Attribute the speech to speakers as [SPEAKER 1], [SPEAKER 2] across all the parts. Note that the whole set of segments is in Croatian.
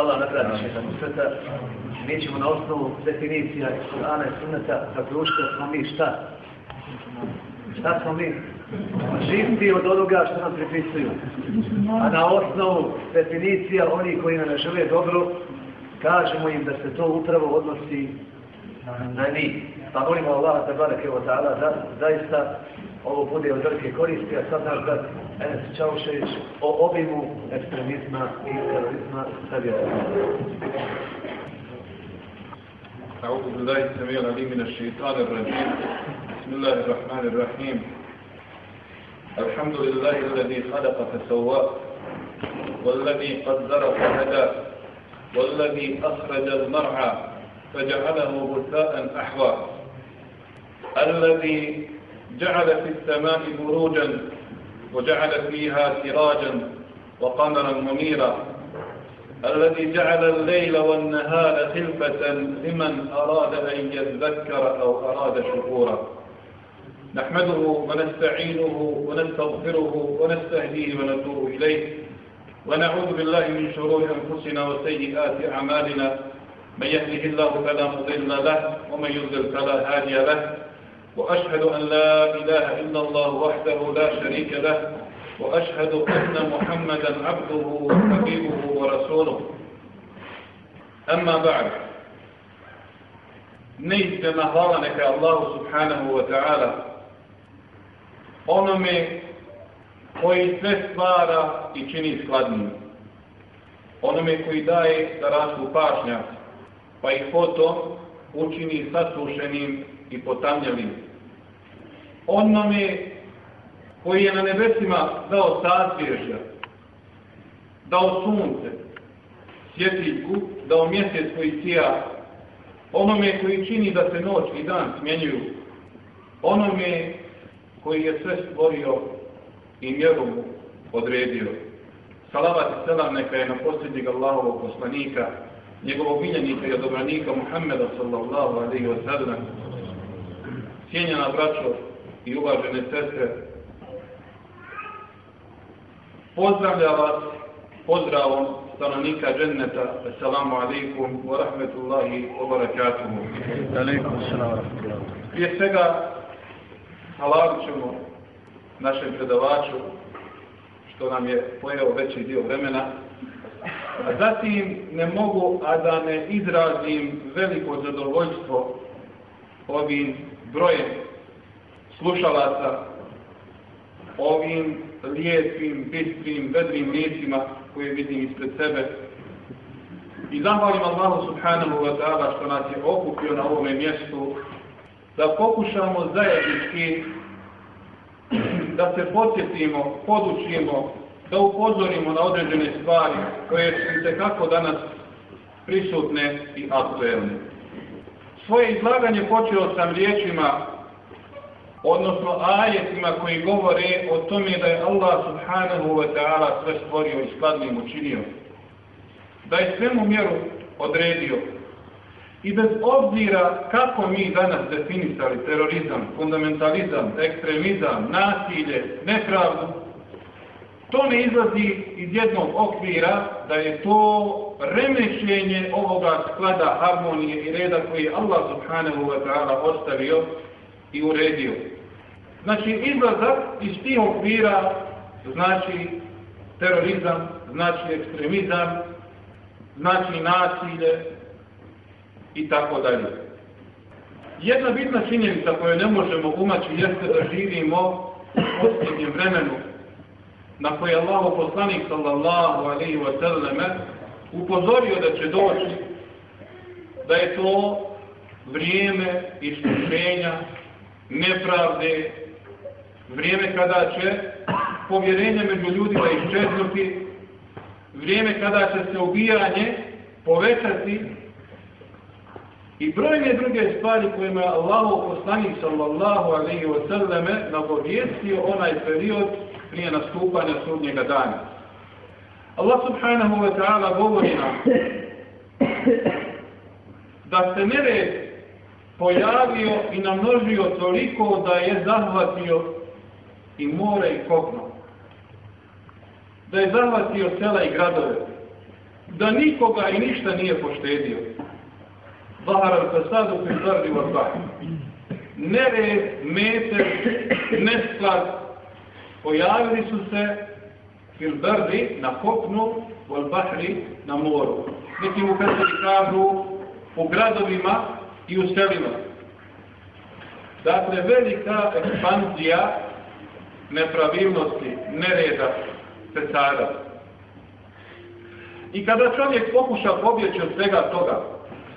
[SPEAKER 1] Allah nagradi šeha Nusreta, mi ćemo na osnovu definicija Kur'ana i Sunneta zaključiti smo mi šta? Šta smo mi? Živci od onoga što nam pripisuju. A na osnovu definicija oni koji nam žele dobro, kažemo im da se to upravo odnosi na njih. Pa molimo Allah da barek evo ta'ala da zaista ovo bude od velike koristi, a sad naš brat Enes Čaušević o obimu ekstremizma i terorizma sad je
[SPEAKER 2] أعوذ بالله السميع العليم من الشيطان الرجيم. بسم الله الرحمن الرحيم. الحمد لله الذي خلق فسوى والذي قدر فهدى والذي أخرج المرعى فجعله غثاء أحوى. الذي جعل في السماء بروجا وجعل فيها سراجا وقمرا منيرا. الذي جعل الليل والنهار خلفة لمن أراد أن يذكر أو أراد شكورا نحمده ونستعينه ونستغفره ونستهديه ونتوب إليه. ونعوذ بالله من شرور أنفسنا وسيئات أعمالنا. من يهده الله فلا مضل له ومن يضلل فلا هادي له. وأشهد أن لا إله إلا الله وحده لا شريك له وأشهد أن محمدا عبده وحبيبه ورسوله. أما بعد نيت مهارنك الله سبحانه وتعالى. onome koji sve stvara i čini skladnim. Onome koji daje da rastu pašnja, pa ih potom učini sasušenim i potamljenim. Onome koji je na nebesima dao sazvježja, dao sunce, svjetiljku, dao mjesec koji sija, onome koji čini da se noć i dan smjenjuju, onome koji je sve stvorio i mu odredio. Salavat i selam neka je na posljednjeg Allahovog poslanika, njegovog miljenika i odobranika Muhammeda sallallahu alaihi wa sallam, cijenjena braćo i uvažene sestre, pozdravlja vas pozdravom stanovnika dženneta. Assalamu alaikum wa rahmetullahi wa barakatuhu.
[SPEAKER 1] Alaikum rahmatullahi.
[SPEAKER 2] Prije svega, halalu ćemo našem predavaču, što nam je pojeo veći dio vremena. A zatim ne mogu, a da ne izrazim veliko zadovoljstvo ovim brojem slušalaca, ovim lijepim, bistrim, vedrim riječima koje vidim ispred sebe. I zahvalim Allahu subhanahu wa ta'ala što nas je okupio na ovome mjestu da pokušamo zajednički da se podsjetimo, podučimo, da upozorimo na određene stvari koje su kako danas prisutne i aktuelne. Svoje izlaganje počeo sam riječima odnosno ajetima koji govore o tome da je Allah subhanahu wa ta'ala sve stvorio i skladnim učinio. Da je svemu mjeru odredio. I bez obzira kako mi danas definisali terorizam, fundamentalizam, ekstremizam, nasilje, nepravdu, to ne izlazi iz jednog okvira da je to remešenje ovoga sklada harmonije i reda koji je Allah subhanahu wa ta'ala ostavio i uredio. Znači, izlazak iz tih okvira znači terorizam, znači ekstremizam, znači nasilje i tako dalje. Jedna bitna činjenica koju ne možemo umaći jeste da živimo u posljednjem vremenu na koje Allah poslanik sallallahu alaihi wa sallam upozorio da će doći da je to vrijeme iskušenja, nepravde, vrijeme kada će povjerenje među ljudima iščeznuti, vrijeme kada će se ubijanje povećati i brojne druge stvari kojima je Allah poslanik sallallahu alaihi wa sallame nagovijestio onaj period prije nastupanja sudnjega dana. Allah subhanahu wa ta'ala govori nam da se nered pojavio i namnožio toliko da je zahvatio i more i kopno. Da je zahvatio sela i gradove. da nikoga i ništa nije poštedio. Zahara al-Fasadu fi zardi wa. Nered, meter, nesklad pojavili su se fil bardi na kopnu wal bahri na moru. Neki mu kažu u gradovima i u selima. Dakle, velika ekspanzija nepravilnosti, nereda, cesara. I kada čovjek pokuša pobjeći od svega toga,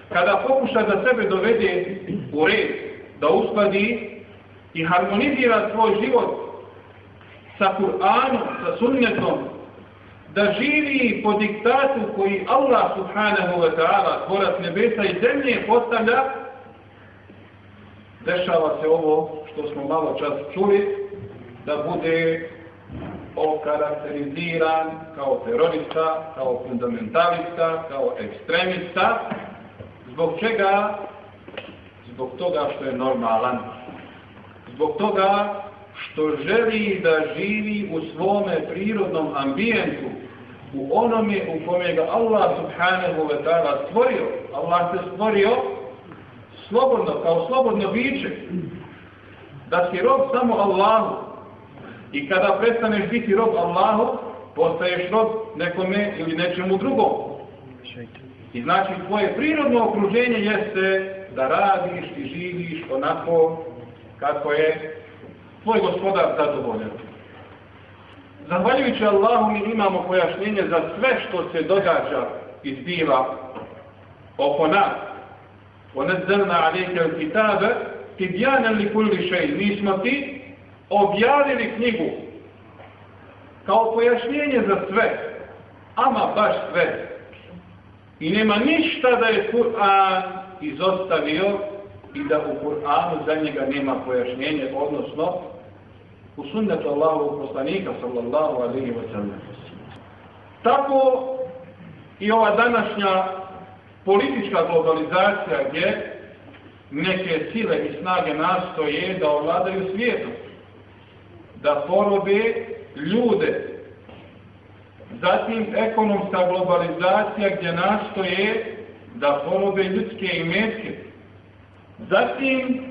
[SPEAKER 2] kada pokuša da sebe dovede u red, da uskladi i harmonizira svoj život sa Kur'anom, sa sunnetom, da živi po diktatu koji Allah subhanahu wa ta'ala, tvorac nebesa i zemlje postavlja, dešava se ovo što smo malo čas čuli, da bude okarakteriziran kao terorista, kao fundamentalista, kao ekstremista. Zbog čega? Zbog toga što je normalan. Zbog toga što želi da živi u svome prirodnom ambijentu, u onome u kome ga Allah subhanahu wa ta'ala stvorio. Allah se stvorio slobodno, kao slobodno biće. Da si rob samo Allahu. I kada prestaneš biti rob Allahu, postaješ rob nekome ili nečemu drugom. I znači tvoje prirodno okruženje jeste da radiš i živiš onako kako je tvoj gospodar zadovoljan. Zahvaljujući Allahu mi imamo pojašnjenje za sve što se događa i zbiva oko nas. وَنَزَّلْنَا عَلَيْكَ الْكِتَابَ تِبْيَانًا لِكُلِّ شَيْءٍ Mi smo ti objavili knjigu kao pojašnjenje za sve, ama baš sve. I nema ništa da je Kur'an izostavio i da u Kur'anu za njega nema pojašnjenje, odnosno u sunnetu Allahovog poslanika sallallahu alaihi wa sallam. Tako i ova današnja politička globalizacija gdje neke sile i snage nastoje da ovladaju svijetom, da porobe ljude. Zatim ekonomska globalizacija gdje nastoje da porobe ljudske imetke. Zatim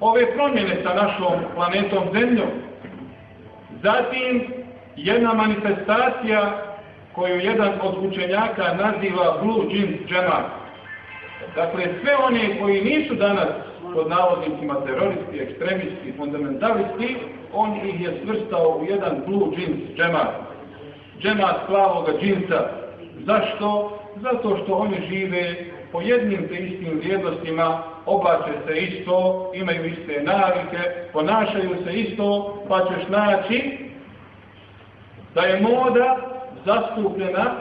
[SPEAKER 2] ove promjene sa našom planetom Zemljom. Zatim jedna manifestacija koju jedan od učenjaka naziva Blue Jeans Džemat. Dakle, sve one koji nisu danas pod navodnicima teroristi, ekstremisti, fundamentalisti, on ih je svrstao u jedan Blue Jeans Džemat. Džemat plavoga džinsa. Zašto? Zato što oni žive po jednim te istim vrijednostima, oblače se isto, imaju iste navike, ponašaju se isto, pa ćeš naći da je moda zastupljena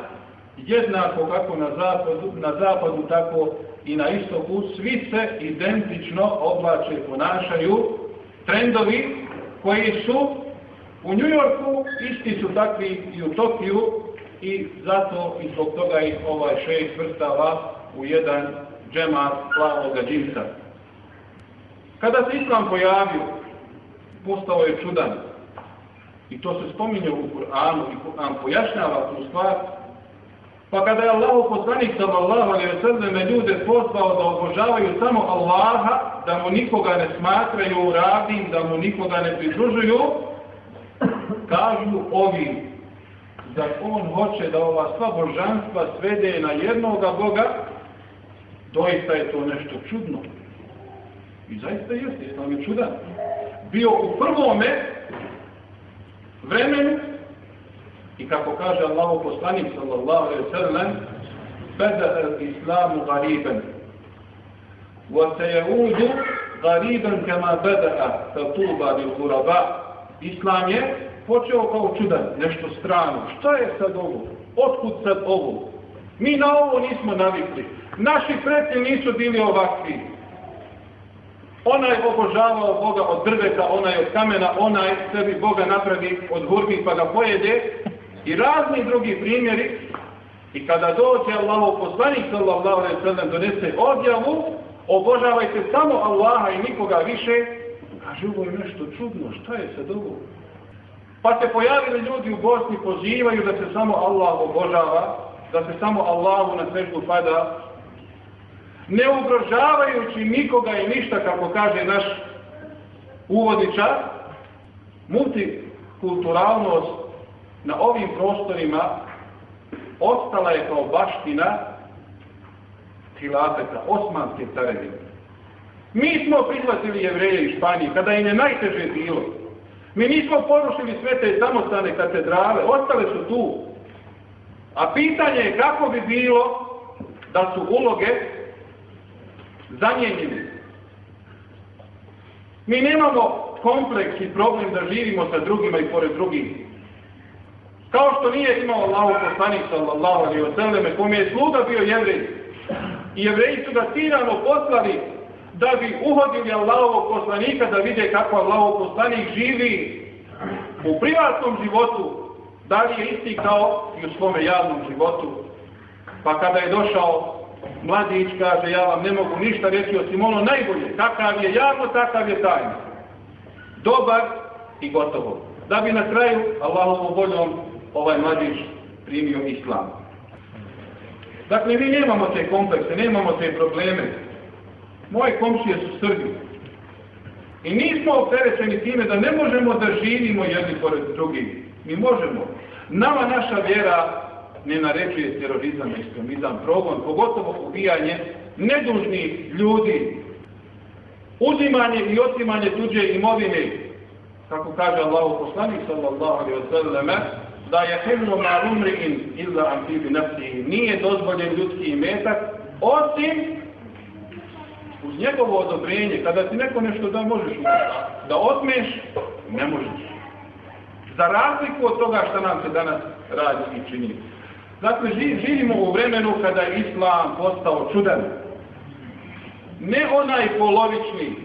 [SPEAKER 2] jednako kako na zapadu, na zapadu tako i na istoku, svi se identično oblače, ponašaju, trendovi koji su u New Yorku, isti su takvi i u Tokiju i zato i zbog toga ih ovaj šest vrstava u jedan džema plavoga džinsa. Kada se Islam pojavio, postao je čudan. I to se spominje u Kur'anu i Kur'an pojašnjava tu stvar. Pa kada je Allah poslanik sallallahu alaihi wa sallam ljude pozvao da obožavaju samo Allaha, da mu nikoga ne smatraju ravnim, da mu nikoga ne pridružuju, kažu ovi, da on hoće da ova sva božanstva svede na jednoga Boga, doista je to nešto čudno. I zaista jeste, islam je čudan. Bio u prvome vremenu i kako kaže Allah poslanik sallallahu alaihi sallam beda islamu gariben wa sejaudu gariben kama beda fatuba bil guraba Islam je počeo kao čudan, nešto strano. Šta je sad ovo? Otkud sad ovo? Mi na ovo nismo navikli. Naši preci nisu bili ovakvi. Onaj obožavao Boga od drveta, onaj od kamena, onaj sebi Boga napravi od hurbi pa ga pojede. I razni drugi primjeri. I kada dođe Allahov poslanik sallallahu alaihi sallam donese odjavu, obožavajte samo Allaha i nikoga više, kaže ovo je nešto čudno, šta je sad ovo? Pa se pojavili ljudi u Bosni, pozivaju da se samo Allah obožava, da se samo Allahu na svežbu pada, ne ugrožavajući nikoga i ništa, kako kaže naš uvodičar, multikulturalnost na ovim prostorima ostala je kao baština hilafeta, osmanske carevine. Mi smo prihvatili jevreje iz Španije kada im je najteže bilo. Mi nismo porušili sve te samostane katedrale, ostale su tu. A pitanje je kako bi bilo da su uloge zamijenjene. Mi nemamo kompleks i problem da živimo sa drugima i pored drugih. Kao što nije imao Allahu poslanik sallallahu alaihi wa sallam, kome je sluga bio jevrej. I jevreji su ga tirano poslali da bi uhodili Allahovog poslanika da vide kako Allahov poslanik živi u privatnom životu, da li je isti kao i u svome javnom životu. Pa kada je došao mladić, kaže, ja vam ne mogu ništa reći osim ono najbolje, kakav je javno, takav je tajno. Dobar i gotovo. Da bi na kraju Allahovom voljom ovaj mladić primio islam. Dakle, mi nemamo te komplekse, nemamo te probleme. Moje komšije su Srbi. I nismo opterećeni time da ne možemo da živimo jedni pored drugih. Mi možemo. Nama naša vjera ne naređuje terorizam, ekstremizam, progon, pogotovo ubijanje nedužnih ljudi, uzimanje i otimanje tuđe imovine, kako kaže Allah poslanik sallallahu alaihi wa sallam, da je hillu ma umri'in illa an tibi nafsihi, nije dozvoljen ljudski imetak, osim uz njegovo odobrenje, kada ti neko nešto da možeš da otmeš, ne možeš. Za razliku od toga što nam se danas radi i čini. Dakle, živimo u vremenu kada je Islam postao čudan. Ne onaj polovični,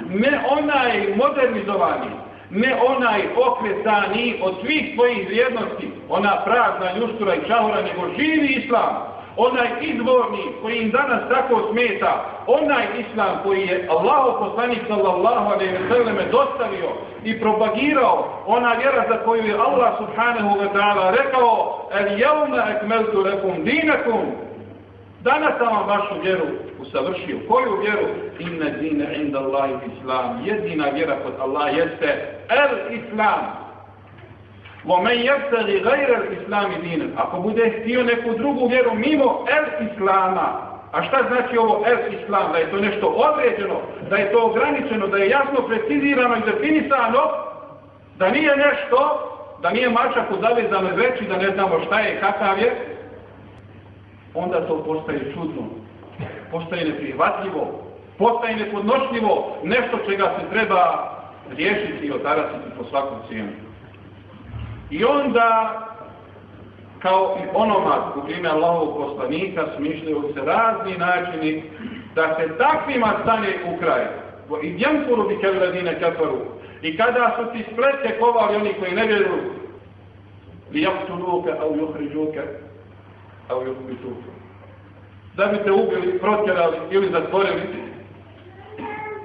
[SPEAKER 2] ne onaj modernizovani, ne onaj okretani od svih svojih vrijednosti, ona prazna ljuštura i čahora, nego živi Islam onaj izvorni koji im danas tako smeta, onaj islam koji je Allah poslanik sallallahu alaihi ve selleme dostavio i propagirao, ona vjera za koju je Allah subhanahu wa ta'ala rekao el jelna ekmeltu lekum dinakum danas sam vam vašu vjeru usavršio. Koju vjeru? Inna dine inda Allahi islam. Jedina vjera kod Allah jeste el islam. وَمَنْ يَبْتَغِ غَيْرَ الْإِسْلَامِ دِينًا Ako bude htio neku drugu vjeru mimo el islama, a šta znači ovo el islam? Da je to nešto određeno, da je to ograničeno, da je jasno precizirano i definisano, da nije nešto, da nije mačak u zavezanoj veći, da ne znamo šta je i kakav je, onda to postaje čudno, postaje neprihvatljivo, postaje nepodnošljivo, nešto čega se treba riješiti i otarasiti po svakom cijenu. I onda, kao i onoma u ime Allahovog poslanika, smišljaju se razni načini da se takvima stane u kraj. I djemkuru bi kevladine kafaru. I kada su ti spletke kovali oni koji ne vjeruju, li jaktuluke, au juhriđuke, au juhriđuke. Da bi te ubili, protjerali ili zatvorili.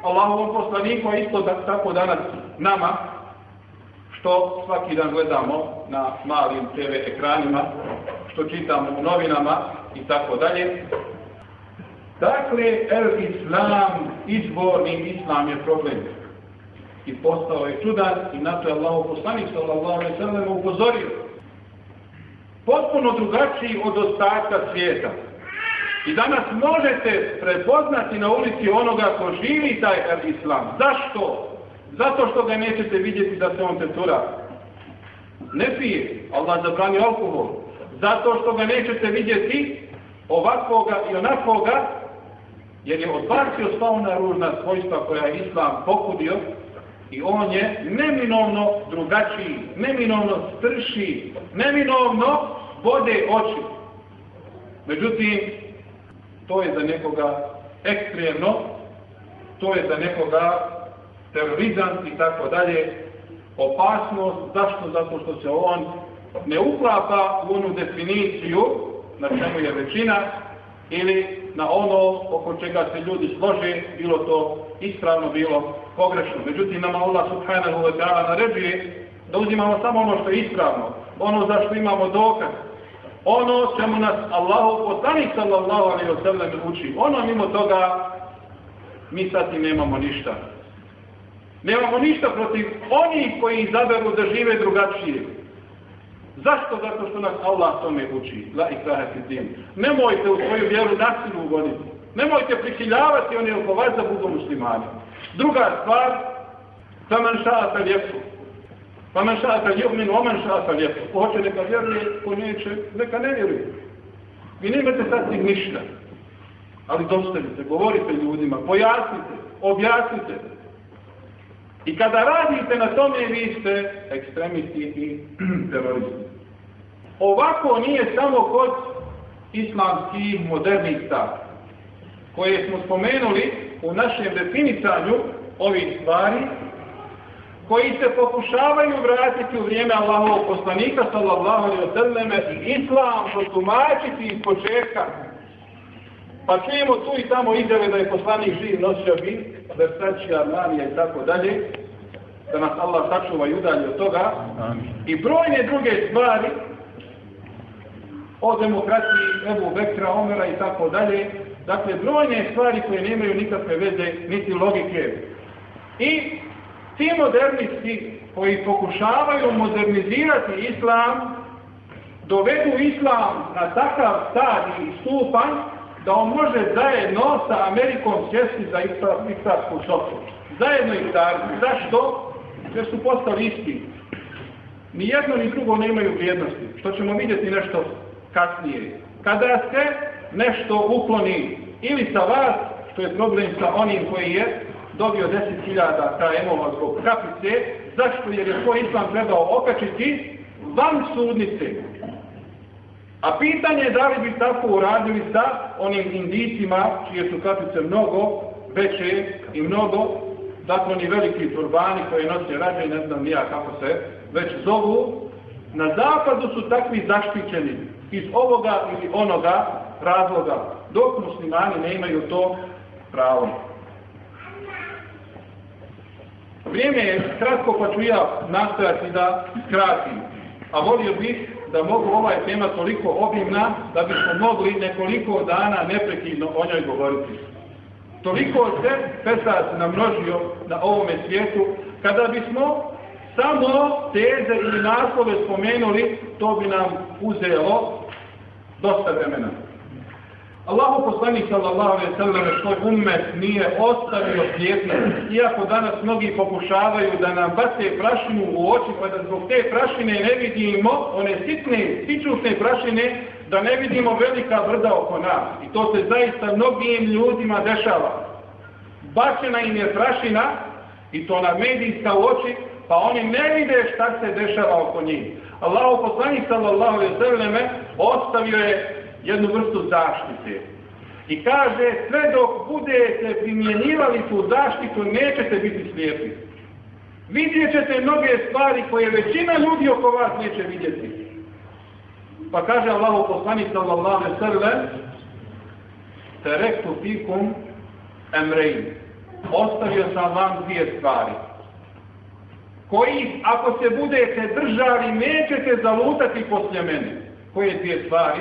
[SPEAKER 2] Allahovom poslaniku isto da, tako danas nama što svaki dan gledamo na malim TV ekranima, što čitamo u novinama i tako dalje. Dakle, el islam, izborni islam je problem. I postao je čudan i na to je Allah poslanik sallallahu alaihi sallam upozorio. Potpuno drugačiji od ostatka svijeta. I danas možete prepoznati na ulici onoga ko živi taj islam. Zašto? Zato što ga nećete vidjeti da se on tetura. Ne pije, Allah zabrani alkohol. Zato što ga nećete vidjeti ovakvoga i onakvoga, jer je odbacio sva ona ružna svojstva koja je Islam pokudio i on je neminovno drugačiji, neminovno strši, neminovno vode oči. Međutim, to je za nekoga ekstremno, to je za nekoga terorizam i tako dalje, opasnost, zašto? Zato što se on ne uklapa u onu definiciju na čemu je većina ili na ono oko čega se ljudi slože, bilo to ispravno, bilo pogrešno. Međutim, nama Allah subhanahu wa ta'ala naređuje da uzimamo samo ono što je ispravno, ono za što imamo dokaz. ono čemu nas Allahu poslanik sallallahu alaihi wa sallam uči. Ono mimo toga mi sad i nemamo ništa. Nemamo ništa protiv onih koji izaberu da žive drugačije. Zašto? Zato što nas Allah tome uči. La ikraha din. Nemojte u svoju vjeru nasilu uvoditi. Nemojte prisiljavati oni oko vas da budu muslimani. Druga stvar, faman ša'ata ljepu. Faman ša'ata ljumin, oman ša'ata ljepu. Ko hoće neka vjeruje, ko neće, neka ne vjeruje. Vi nemate sad ništa. Ali dostavite, govorite ljudima, pojasnite, objasnite. I kada radite na tome, vi ste ekstremisti i teroristi. Ovako nije samo kod islamskih modernista, koje smo spomenuli u našem definicanju ovih stvari, koji se pokušavaju vratiti u vrijeme Allahovog poslanika, sallallahu alaihi wa sallam, i islam protumačiti iz početka. Pa čujemo tu i tamo izjave da je poslanik živ nosio bi, Versace, Armanija i tako dalje, da nas Allah sačuva i udalje od toga. I brojne druge stvari o demokraciji Ebu Bekra, Omera i tako dalje. Dakle, brojne stvari koje nemaju nikakve veze, niti logike. I ti modernisti koji pokušavaju modernizirati islam, dovedu islam na takav stadij i stupanj da on može zajedno sa Amerikom sjesti za istarsku sopu. Zajedno i Zašto? Jer su postali isti. Ni jedno ni drugo nemaju vrijednosti. Što ćemo vidjeti nešto kasnije. Kada se nešto ukloni ili sa vas, što je problem sa onim koji je dobio 10.000 KM-ova zbog kapice, zašto? Jer je svoj islam trebao okačiti van sudnice. A pitanje je da li bi tako uradili sa onim indicima, čije su kapice mnogo veće i mnogo, dakle oni veliki turbani koji nose rađe, ne znam nija kako se već zovu, na zapadu su takvi zaštićeni iz ovoga ili onoga razloga, dok muslimani ne imaju to pravo. Vrijeme je kratko pa ću ja nastojati da skratim, a volio bih da mogu ovaj tema toliko obimna da bismo mogli nekoliko dana neprekidno o njoj govoriti. Toliko se pesat namnožio na ovome svijetu, kada bismo samo teze ili naslove spomenuli, to bi nam uzelo dosta vremena. Allahu poslanik sallallahu alejhi ve sellem svoj ummet nije ostavio slijedno. Iako danas mnogi pokušavaju da nam bace prašinu u oči, pa da zbog te prašine ne vidimo, one sitne, sičusne prašine, da ne vidimo velika brda oko nas. I to se zaista mnogim ljudima dešava. Bačena im je prašina, i to na medijska oči, pa oni ne vide šta se dešava oko njih. Allahu poslanik sallallahu alejhi ve selleme ostavio je jednu vrstu zaštite. I kaže, sve dok budete primjenjivali tu zaštitu, nećete biti slijepi. Vidjet ćete mnoge stvari koje većina ljudi oko vas neće vidjeti. Pa kaže Allah poslanik sallallahu alaihi sallam, Terektu fikum emrein. Ostavio sam vam dvije stvari. Koji, ako se budete držali, nećete zalutati poslije mene. Koje dvije stvari?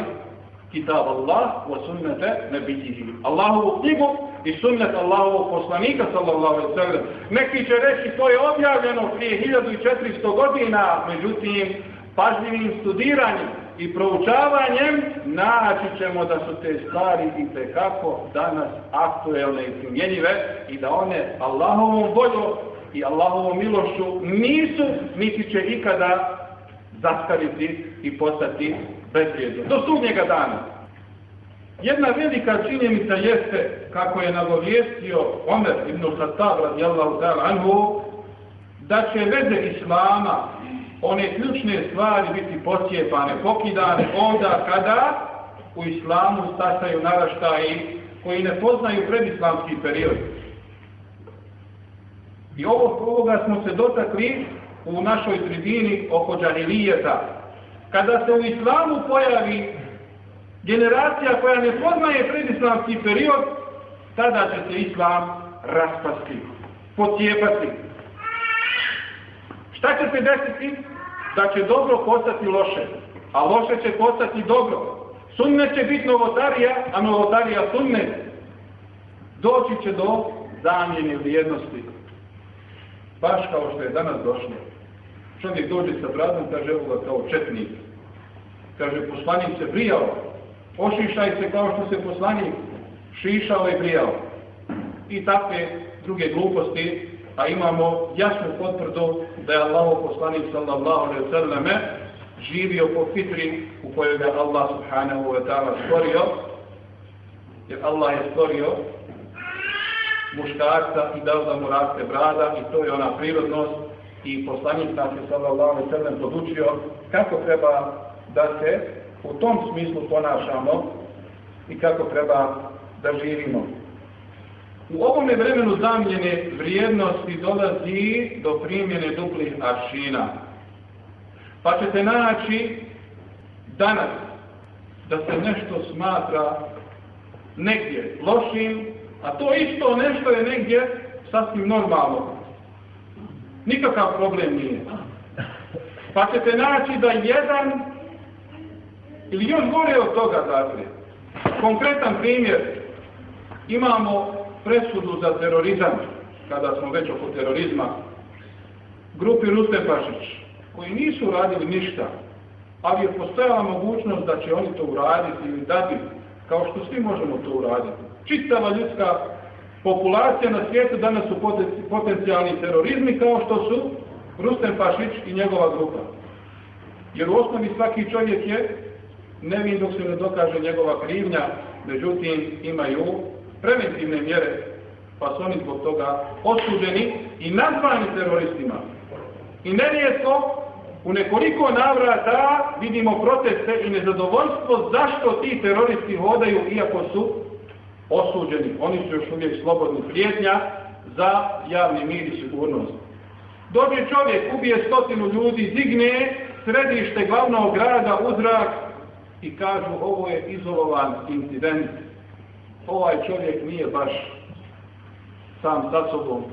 [SPEAKER 2] Kitab Allah wa sunnata nabijihi. Allahovu knjigu i sunnet Allahovog poslanika sallallahu alaihi sallam. Neki će reći to je objavljeno prije 1400 godina, međutim pažljivim studiranjem i proučavanjem naći ćemo da su te stvari i tekako danas aktuelne i primjenjive i da one Allahovom voljom i Allahovom milošću nisu niti će ikada zastariti i postati bezvrijedno. Do sudnjega dana. Jedna velika činjenica jeste, kako je nagovijestio Omer ibn Khattab radijallahu ta'ala anhu, da će veze Islama, one ključne stvari biti posjepane, pokidane onda kada u Islamu stasaju naraštaji koji ne poznaju predislamski period. I ovo, ovoga smo se dotakli u našoj tribini oko džahilijeta. Kada se u islamu pojavi generacija koja ne poznaje predislamski period, tada će se islam raspasti, pocijepati. Šta će se desiti? Da će dobro postati loše. a loše će postati dobro. Sunnet će biti novotarija, a novotarija sunnet. Doći će do zamjene vrijednosti. Baš kao što je danas došlo. Čovjek dođe sa bradom, kaže evo ga kao četnik. Kaže, poslanik se brijao. Ošišaj se kao što se poslanik šišao i brijao. I takve druge gluposti, a imamo jasnu potvrdu da je Allah poslanik sallallahu alaihi sallam živio po fitri u kojoj ga Allah subhanahu wa ta'ala stvorio, jer Allah je stvorio muškarca i dao da mu raste brada i to je ona prirodnost i poslanik nas je sallallahu sallam podučio kako treba da se u tom smislu ponašamo i kako treba da živimo. U ovome vremenu zamljene vrijednosti dolazi do primjene duplih aršina. Pa ćete naći danas da se nešto smatra negdje lošim, a to isto nešto je negdje sasvim normalno. Nikakav problem nije. Pa ćete naći da jedan ili još gore od toga, dakle, konkretan primjer, imamo presudu za terorizam, kada smo već oko terorizma, grupi Rustepašić, koji nisu radili ništa, ali je postojala mogućnost da će oni to uraditi ili dati, kao što svi možemo to uraditi. Čitava ljudska populacija na svijetu danas su potencijalni terorizmi kao što su Rustem Pašić i njegova grupa. Jer u osnovi svaki čovjek je nevin dok se ne dokaže njegova krivnja, međutim imaju preventivne mjere, pa su oni zbog toga osuđeni i nazvani teroristima. I nerijetko u nekoliko navrata vidimo proteste i nezadovoljstvo zašto ti teroristi hodaju iako su osuđeni. Oni su još uvijek slobodni prijetnja za javni mir i sigurnost. Dođe čovjek, ubije stotinu ljudi, digne središte glavnog grada u zrak i kažu ovo je izolovan incident. Ovaj čovjek nije baš sam sa sobom.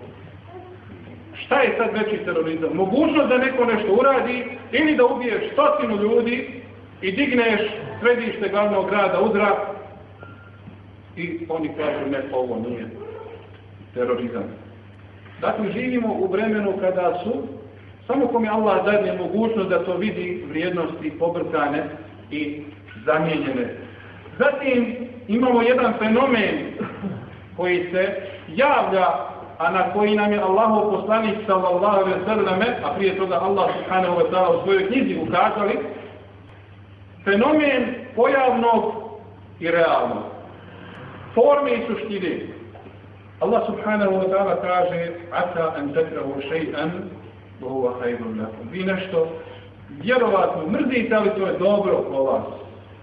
[SPEAKER 2] Šta je sad veći terorizam? Mogućnost da neko nešto uradi ili da ubiješ stotinu ljudi i digneš središte glavnog grada u zrak i oni kažu ne, ovo nije terorizam. Dakle, živimo u vremenu kada su, samo kom je Allah dadne mogućnost da to vidi vrijednosti pobrkane i zamijenjene. Zatim imamo jedan fenomen koji se javlja, a na koji nam je Allahov poslanik sallallahu alaihi sallam, a prije toga Allah subhanahu wa ta'ala u svojoj knjizi ukazali, fenomen pojavnog i realnog forme i suštine. Allah subhanahu wa ta'ala kaže Ata an takrahu šeitan Bohuva hajdu lakum. Vi nešto vjerovatno mrzite, ali to je dobro po vas.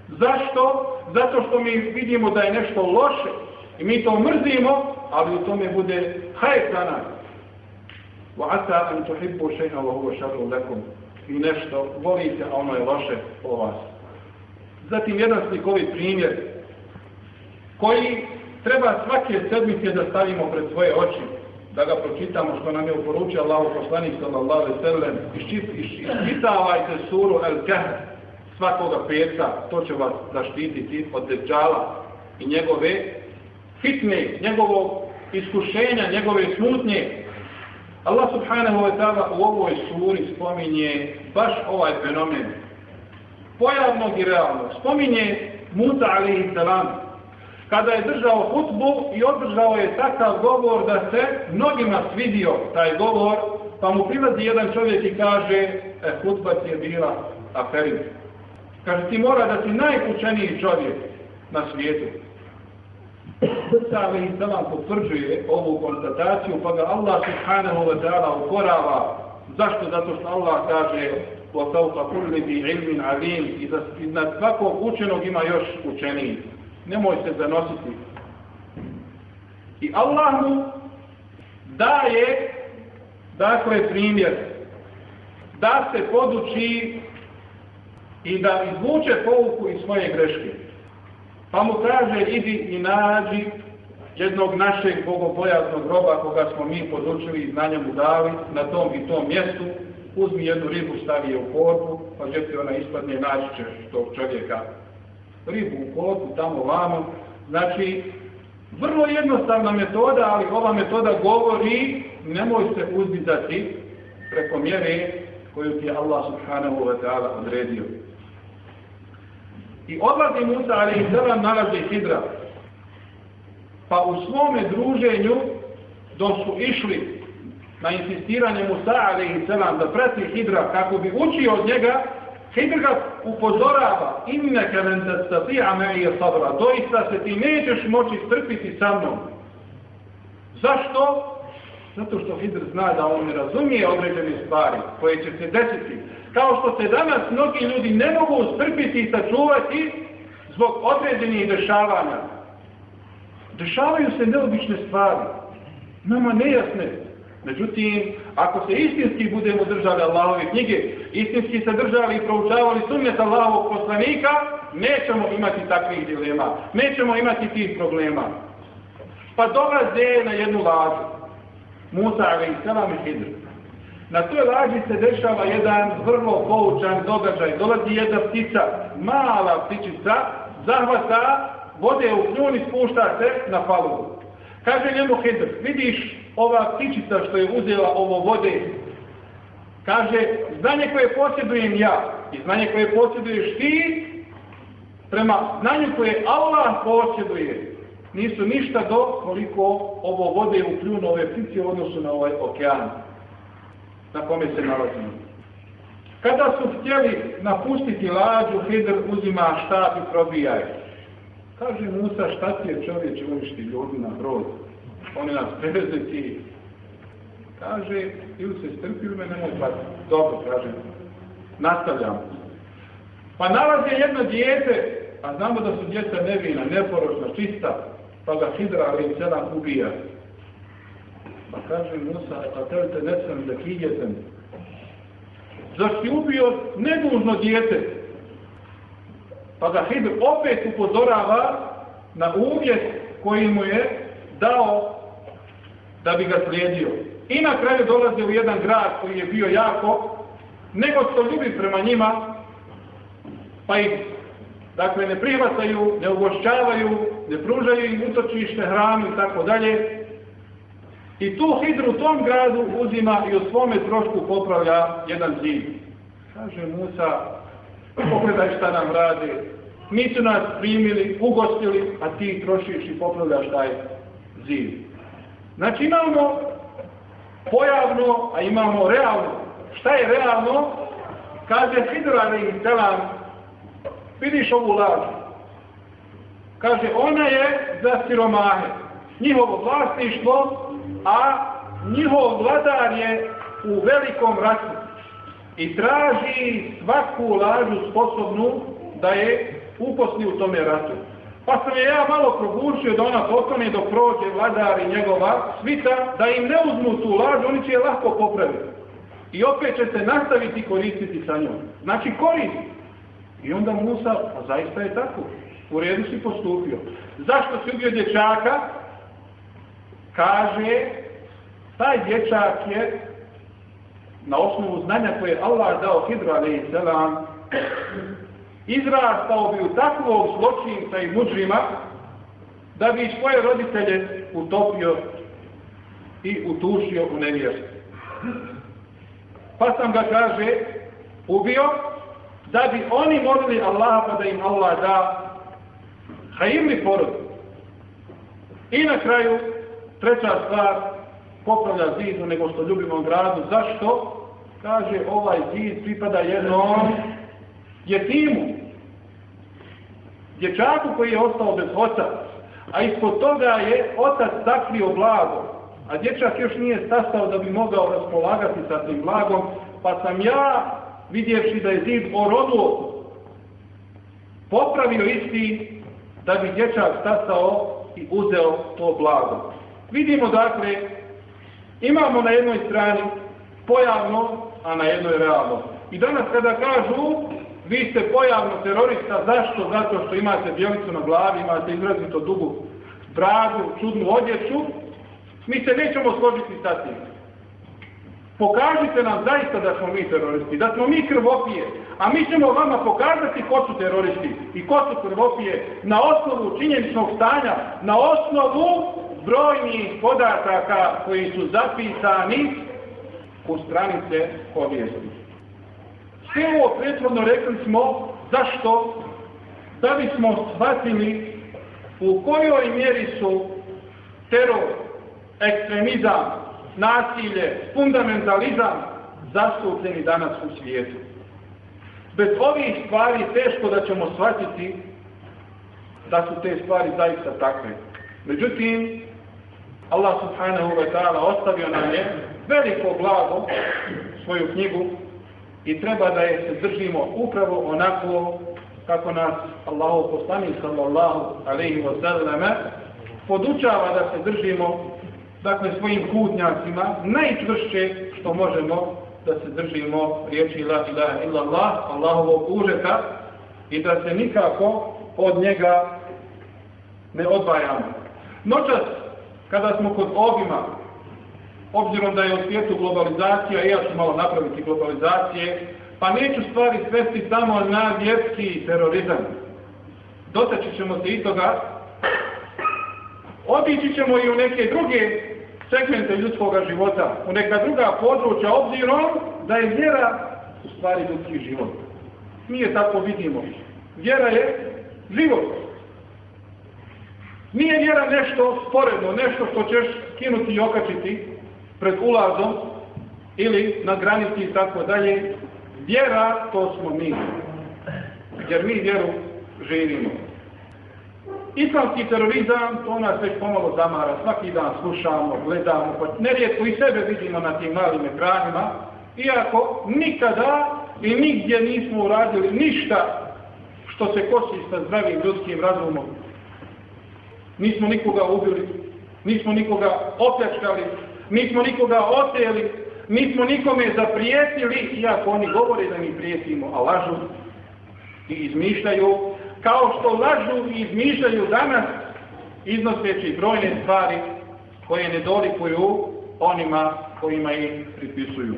[SPEAKER 2] Zašto? Zato što mi vidimo da je nešto loše i mi to mrzimo, ali u tome bude hajt za nas. Wa ata an tuhibbu shay'an wa huwa sharrun lakum. Vi nešto volite, a ono je loše po vas. Zatim jedan slikovit primjer koji treba svake sedmice da stavimo pred svoje oči, da ga pročitamo što nam je uporučio Allah poslanik sallallahu alaihi sallam, iščitavajte suru Al-Kahf, svakoga petka, to će vas zaštititi od deđala i njegove fitne, njegovog iskušenja, njegove smutnje. Allah subhanahu wa ta'ala u ovoj suri spominje baš ovaj fenomen pojavnog i realnog. Spominje Musa alaihi salam kada je držao hutbu i održao je takav govor da se mnogima svidio taj govor, pa mu prilazi jedan čovjek i kaže, e, hutba ti je bila aferist. Kaže, ti mora da si najučeniji čovjek na svijetu. Sali i Salam potvrđuje ovu konstataciju, pa ga Allah subhanahu wa ta'ala ukorava. Zašto? Zato što Allah kaže وَفَوْقَ كُلِّ بِي عِلْمٍ عَلِيمٍ i da nad svakog učenog ima još učeniji. Nemoj se zanositi. I Allah mu daje dakle primjer da se poduči i da izvuče pouku iz svoje greške. Pa mu kaže, idi i nađi jednog našeg bogobojaznog roba koga smo mi podučili i znanja mu dali na tom i tom mjestu uzmi jednu ribu, stavi je u korpu, pa gdje ti ona ispadne, naći ćeš tog čovjeka. Ribu u korpu, tamo vamo. Znači, vrlo jednostavna metoda, ali ova metoda govori nemoj se uzdizati preko mjere koju ti je Allah subhanahu wa ta'ala odredio. I odlazi Musa, ali i zelan nalazi Hidra. Pa u svome druženju, dok su išli na insistiranje Musa, ali i zelan, da prati Hidra kako bi učio od njega, Hidr ga upozorava, inneke len tastati'a me'ije sabra, doista se ti nećeš moći strpiti sa mnom. Zašto? Zato što Hidr zna da on ne razumije određene stvari koje će se desiti. Kao što se danas mnogi ljudi ne mogu strpiti i sačuvati zbog određenih dešavanja. Dešavaju se neobične stvari, nama nejasne. Međutim, ako se istinski budemo držali Allahove knjige, istinski se držali i proučavali sunnet Allahovog poslanika, nećemo imati takvih dilema, nećemo imati tih problema. Pa dolaze na jednu lažu. Musa salam i Hidr. Na toj laži se dešava jedan vrlo poučan događaj. Dolazi jedna ptica, mala ptičica, zahvata, vode u kljun i spušta se na palubu. Kaže njemu Hidr, vidiš ova ptičica što je uzela ovo vode, kaže, znanje koje posjedujem ja i znanje koje posjeduješ ti, prema znanju koje Allah posjeduje, nisu ništa do koliko ovo vode u kljunu ove ptice u odnosu na ovaj okean na kome se nalazimo. Kada su htjeli napustiti lađu, Hidr uzima štab i probija je. Kaže Musa, šta ti je čovječe uništi ljudi na brod? Oni nas preveze ti. Kaže, ili se strpi ili me nemoj platiti. Dobro, kaže, nastavljam. Pa nalaze jedno dijete, a znamo da su djeca nevina, neporočna, čista, pa ga Hidra ali selam ubija. Pa kaže Musa, a te ne sam da kijetem. Zašto si ubio nedužno dijete? Pa ga Hidr opet upozorava na uvjet koji mu je dao da bi ga slijedio. I na kraju dolazi u jedan grad koji je bio jako nego što ljubi prema njima, pa ih dakle ne prihvataju, ne ugošćavaju, ne pružaju im utočište, hranu i tako dalje. I tu hidru u tom gradu uzima i u svome trošku popravlja jedan zid. Kaže Musa, pogledaj šta nam radi. Mi su nas primili, ugostili, a ti trošiš i popravljaš taj zid. Znači imamo pojavno, a imamo realno. Šta je realno? Kaže Hidra ali selam, vidiš ovu lažu. Kaže, ona je za siromahe. Njihovo vlasništvo, a njihov vladar je u velikom ratu. I traži svaku lažu sposobnu da je uposli u tome ratu. Pa sam je ja malo probučio da ona potone dok prođe vladar i njegova svita, da im ne uzmu tu lažu, oni će je lahko popraviti. I opet će se nastaviti koristiti sa njom. Znači korist. I onda Musa, a zaista je tako, u redu si postupio. Zašto si ubio dječaka? Kaže, taj dječak je na osnovu znanja koje je Allah dao Hidra selam, izrastao bi u takvog zločinca i muđima da bi svoje roditelje utopio i utušio u nevjerstvo. Pa sam ga, kaže, ubio da bi oni molili Allaha pa da im Allah da hajimni porod. I na kraju, treća stvar, popravlja zidu nego što ljubimo gradu. Zašto? Kaže, ovaj zid pripada jednom jetimu. Dječaku koji je ostao bez oca. A ispod toga je otac zakrio blago. A dječak još nije sastao da bi mogao raspolagati sa tim blagom. Pa sam ja, vidjevši da je zid oroduo, popravio isti da bi dječak sastao i uzeo to blago. Vidimo dakle, imamo na jednoj strani pojavno, a na jednoj realno. I danas kada kažu, vi ste pojavno terorista, zašto? Zato što imate bjelicu na glavi, imate izrazito dugu bradu, čudnu odjeću, mi se nećemo složiti sa tim. Pokažite nam zaista da smo mi teroristi, da smo mi krvopije, a mi ćemo vama pokazati ko su teroristi i ko su krvopije na osnovu činjeničnog stanja, na osnovu brojnih podataka koji su zapisani u stranice povijesti. Sve ovo prethodno rekli smo zašto? Da bismo shvatili u kojoj mjeri su teror, ekstremizam, nasilje, fundamentalizam zastupljeni danas u svijetu. Bez ovih stvari teško da ćemo shvatiti da su te stvari zaista takve. Međutim, Allah subhanahu wa ta'ala ostavio nam je veliko blago svoju knjigu i treba da je se držimo upravo onako kako nas Allahu poslanik sallallahu alaihi wa sallam podučava da se držimo dakle svojim putnjacima najčvršće što možemo da se držimo riječi la ilaha illallah, Allahovog užeta i da se nikako od njega ne odvajamo. Noćas, kada smo kod obima, obzirom da je u svijetu globalizacija, ja ću malo napraviti globalizacije, pa neću stvari svesti samo na vjerski terorizam. Dotaći ćemo se i toga, otići ćemo i u neke druge segmente ljudskog života, u neka druga područja, obzirom da je vjera u stvari ljudski život. Mi je tako vidimo. Vjera je život. Nije vjera nešto sporedno, nešto što ćeš skinuti i okačiti pred ulazom ili na granici i tako dalje. Vjera, to smo mi. Jer mi vjeru živimo. Islamski terorizam, to nas već pomalo zamara, svaki dan slušamo, gledamo, pa nerijetko i sebe vidimo na tim malim ekranima, iako nikada i nigdje nismo uradili ništa što se kosi sa zdravim ljudskim razumom. Nismo nikoga ubili, nismo nikoga opljačkali, nismo nikoga oteli, nismo nikome zaprijetili, iako oni govore da mi prijetimo, a lažu i izmišljaju, kao što lažu i izmišljaju danas iznoseći brojne stvari koje ne dolikuju onima kojima ih pripisuju.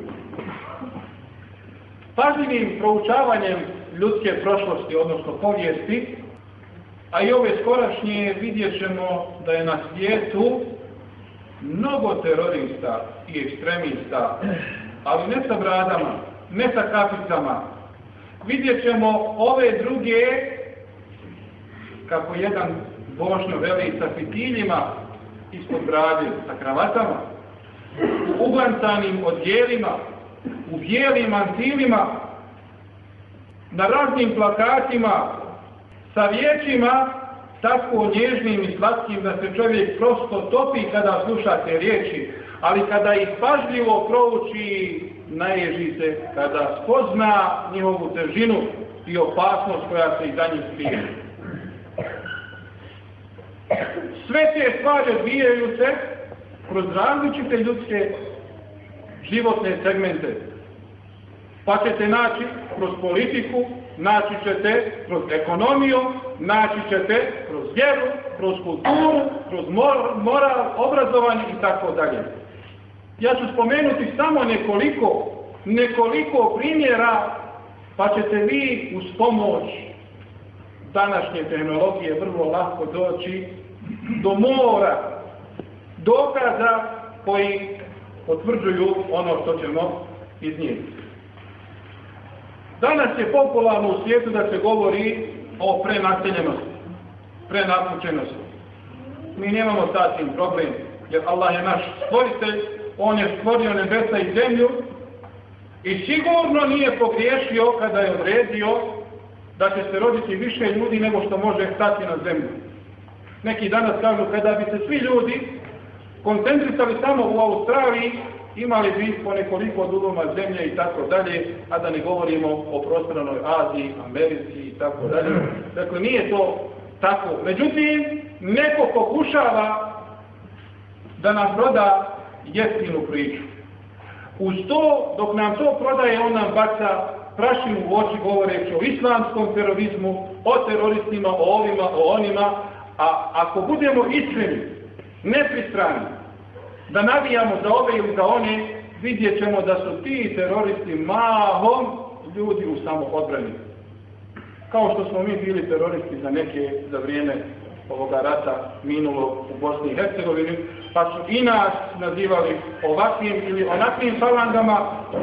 [SPEAKER 2] Pažljivim proučavanjem ljudske prošlosti, odnosno povijesti, a i ove skorašnje vidjet ćemo da je na svijetu mnogo terorista i ekstremista, ali ne sa bradama, ne sa kapicama. Vidjet ćemo ove druge kako jedan bošnjo veli sa fitiljima ispod brade, sa kravatama, u uglancanim odjelima, u bijelim mantilima, na raznim plakatima, sa riječima tako nježnim i slatkim da se čovjek prosto topi kada slušate riječi, ali kada ih pažljivo prouči, naježi se kada spozna njihovu težinu i opasnost koja se i za njih krije. Sve te stvari odvijaju se kroz različite ljudske životne segmente. Pa ćete naći kroz politiku, naći ćete kroz ekonomiju, naći ćete kroz vjeru, kroz kulturu, kroz moral, obrazovanje i tako dalje. Ja ću spomenuti samo nekoliko, nekoliko primjera, pa ćete vi uz pomoć današnje tehnologije vrlo lako doći do mora dokaza koji potvrđuju ono što ćemo iznijeti. Danas je popularno u svijetu da se govori o prenaseljenosti, prenapučenosti. Mi nemamo tim problem, jer Allah je naš stvoritelj, On je stvorio nebesa i zemlju i sigurno nije pogriješio kada je odredio da će se roditi više ljudi nego što može stati na zemlju. Neki danas kažu kada bi se svi ljudi koncentrisali samo u Australiji, imali bi po nekoliko dugoma zemlje i tako dalje, a da ne govorimo o prostranoj Aziji, Americi i tako dalje. Dakle, nije to tako. Međutim, neko pokušava da nam proda jeftinu priču. Uz to, dok nam to prodaje, on nam baca prašinu u oči govoreći o islamskom terorizmu, o teroristima, o ovima, o onima, a ako budemo iskreni, nepristrani, da navijamo za ove ili za one, vidjet ćemo da su ti teroristi mahom ljudi u samoodbrani. Kao što smo mi bili teroristi za neke, za vrijeme ovoga rata minulo u Bosni i Hercegovini, pa su i nas nazivali ovakvim ili onakvim falangama,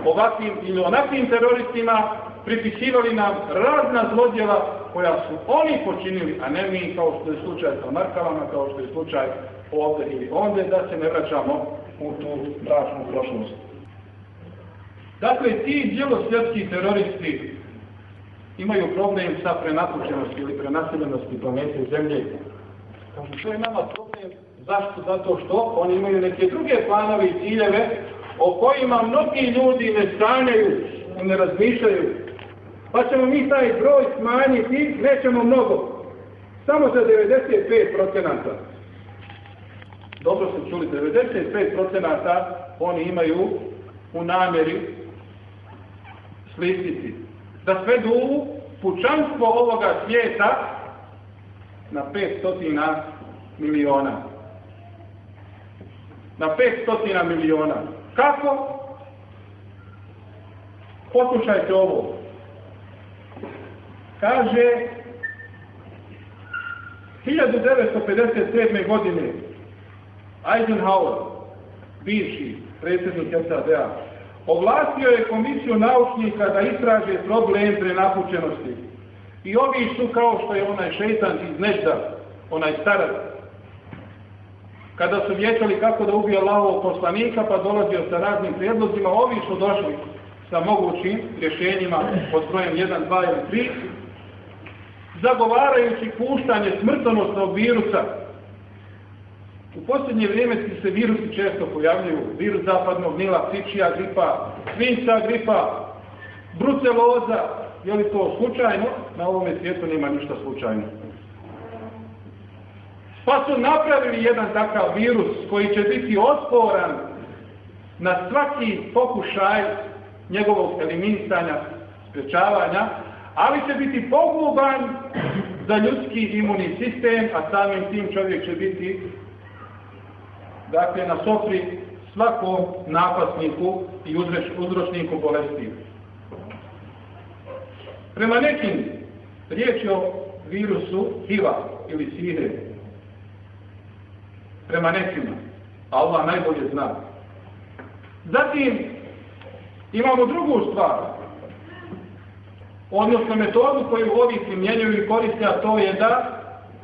[SPEAKER 2] ovakvim ili onakvim teroristima, pripisivali nam razna zlodjela koja su oni počinili, a ne mi kao što je slučaj sa Markavama, kao što je slučaj ovdje ili onda, da se ne vraćamo u tu mračnu prošlost. Dakle, ti djelosvjetski teroristi imaju problem sa prenapučenosti ili prenaseljenosti planete Zemlje. Kažu, to je nama problem. Zašto? Zato što oni imaju neke druge planove i ciljeve o kojima mnogi ljudi ne sanjaju i ne razmišljaju. Pa ćemo mi taj broj smanjiti, nećemo mnogo. Samo za 95%. Dobro ste čuli, 95% oni imaju u namjeri slistiti. Da svedu pučanstvo ovoga svijeta na 500 miliona. Na 500 miliona. Kako? Poslušajte ovo. Kaže 1957. godine Eisenhower, bivši predsjednik SAD-a, ovlastio je komisiju naučnika da istraže problem prenapučenosti. I ovi su kao što je onaj šeitan iz Nežda, onaj starac, kada su vječali kako da ubije Allahovog poslanika, pa dolazio sa raznim prijedlozima, ovi su došli sa mogućim rješenjima pod brojem 1, 2 ili 3, zagovarajući puštanje smrtonosnog virusa. U posljednje vrijeme se virusi često pojavljuju. Virus zapadnog nila, ptičija gripa, svinca gripa, bruceloza. Je li to slučajno? Na ovome svijetu nema ništa slučajno. Pa su napravili jedan takav virus koji će biti otporan na svaki pokušaj njegovog eliminisanja, sprečavanja, ali će biti poguban za ljudski imunni sistem, a samim tim čovjek će biti dakle, na sofri svakom napasniku i uzročniku bolesti. Prema nekim riječ o virusu HIV-a ili SIDE. Prema nekima. Allah najbolje zna. Zatim imamo drugu stvar odnosno metodu koju ovi primjenjuju i koriste, a to je da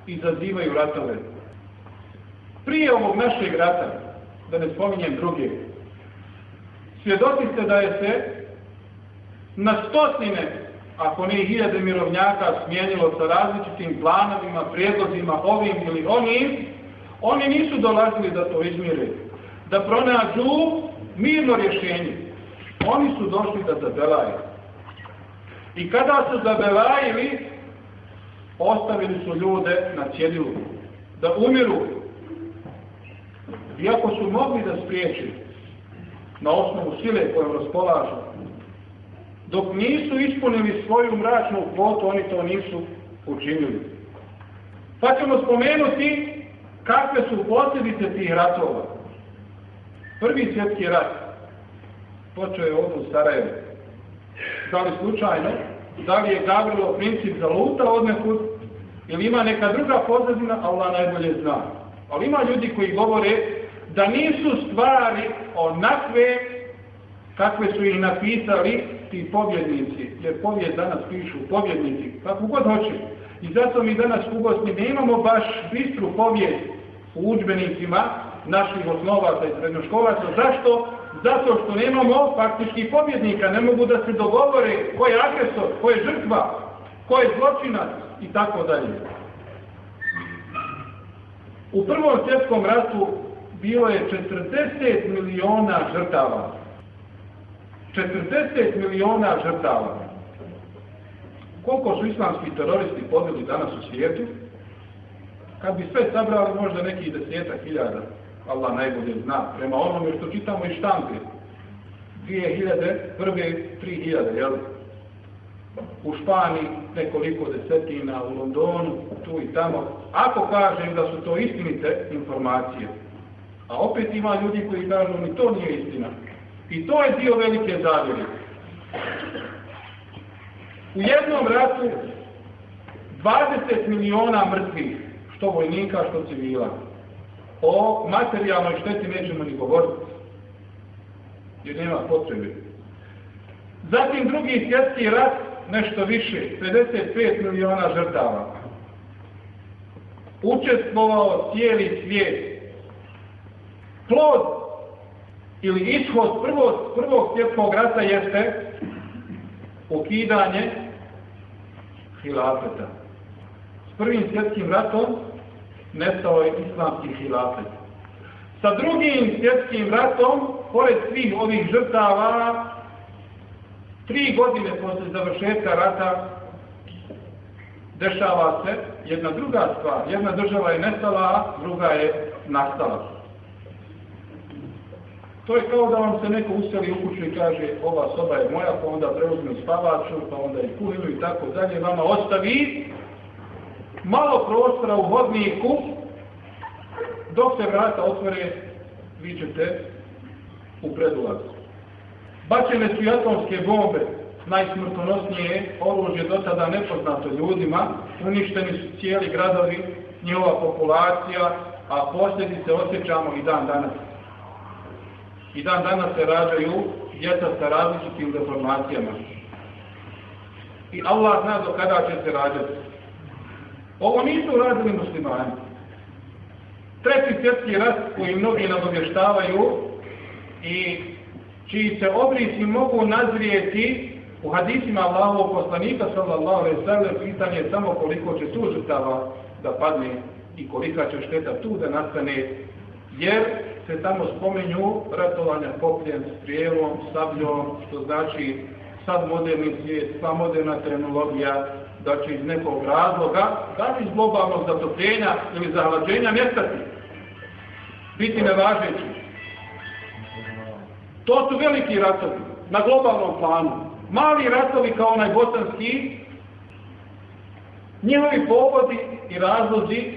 [SPEAKER 2] izazivaju ratove. Prije ovog našeg rata, da ne spominjem druge, svjedoci ste da je se na stotine, ako ne i hiljade mirovnjaka smijenilo sa različitim planovima, prijedlozima, ovim ili onim, oni nisu dolazili da to izmire, da pronađu mirno rješenje. Oni su došli da zabelaju. I kada su zabelajili, ostavili su ljude na cjedilu, da umiru. Iako su mogli da spriječi na osnovu sile kojom raspolažu, dok nisu ispunili svoju mračnu kvotu, oni to nisu učinili. Pa ćemo spomenuti kakve su posljedice tih ratova. Prvi svjetski rat počeo je ovdje u Sarajevu da li slučajno, da li je Gavrilo princip zaluta od nekud, ili ima neka druga pozadina, Allah najbolje zna. Ali ima ljudi koji govore da nisu stvari onakve kakve su ih napisali ti pobjednici, jer povijed danas pišu pobjednici, kako god hoće. I zato mi danas u Bosni ne imamo baš bistru povijest u učbenicima naših osnovaca i srednjoškolaca. Zašto? zato što nemamo faktički pobjednika, ne mogu da se dogovore ko je agresor, ko je žrtva, ko je zločinac i tako dalje. U prvom svjetskom ratu bilo je 40 miliona žrtava. 40 miliona žrtava. Koliko su islamski teroristi podili danas u svijetu? Kad bi sve sabrali možda nekih desetak hiljada. Allah najbolje zna, prema onome što čitamo iz štampe. 2000, prve 3000, jel? U Španiji nekoliko desetina, u Londonu, tu i tamo. Ako kažem da su to istinite informacije, a opet ima ljudi koji kažu ni to nije istina. I to je dio velike zavjere. U jednom ratu 20 miliona mrtvih, što vojnika, što civila. O materijalnoj šteti nećemo ni govoriti. Jer nema potrebe. Zatim drugi svjetski rat, nešto više, 55 miliona žrtava. Učestvovao cijeli svijet. Plod ili ishod prvog, prvog svjetskog rata jeste ukidanje hilafeta. S prvim svjetskim ratom nestao je islamski hilafet. Sa drugim svjetskim ratom, pored svih ovih žrtava, tri godine posle završetka rata dešava se jedna druga stvar. Jedna država je nestala, druga je nastala. To je kao da vam se neko useli u kuću i kaže ova soba je moja, pa onda preuzme spavaču, pa onda i kuhinu i tako dalje, vama ostavi malo prostora u hodniku, dok se vrata otvore, vi ćete u predulaz. Bačene su atomske bombe, najsmrtonosnije oružje do tada nepoznato ljudima, uništeni su cijeli gradovi, njihova populacija, a posljedice osjećamo i dan danas. I dan danas se rađaju djeca sa različitim deformacijama. I Allah zna do kada će se rađati. Ovo nisu radili muslimani. Treći svjetski rat koji mnogi nagovještavaju i čiji se obrisi mogu nazrijeti u hadisima Allahovog poslanika sallallahu alaihi sallam pitanje je samo koliko će tu žrtava da padne i kolika će šteta tu da nastane jer se tamo spomenju ratovanja kopljem, strijelom, sabljom, što znači sad moderni svijet, sva moderna tehnologija, da će iz nekog razloga, da li iz globalnog zatopljenja ili zahlađenja nestati, biti nevažeći. To su veliki ratovi na globalnom planu. Mali ratovi kao onaj bosanski, njihovi povodi i razlozi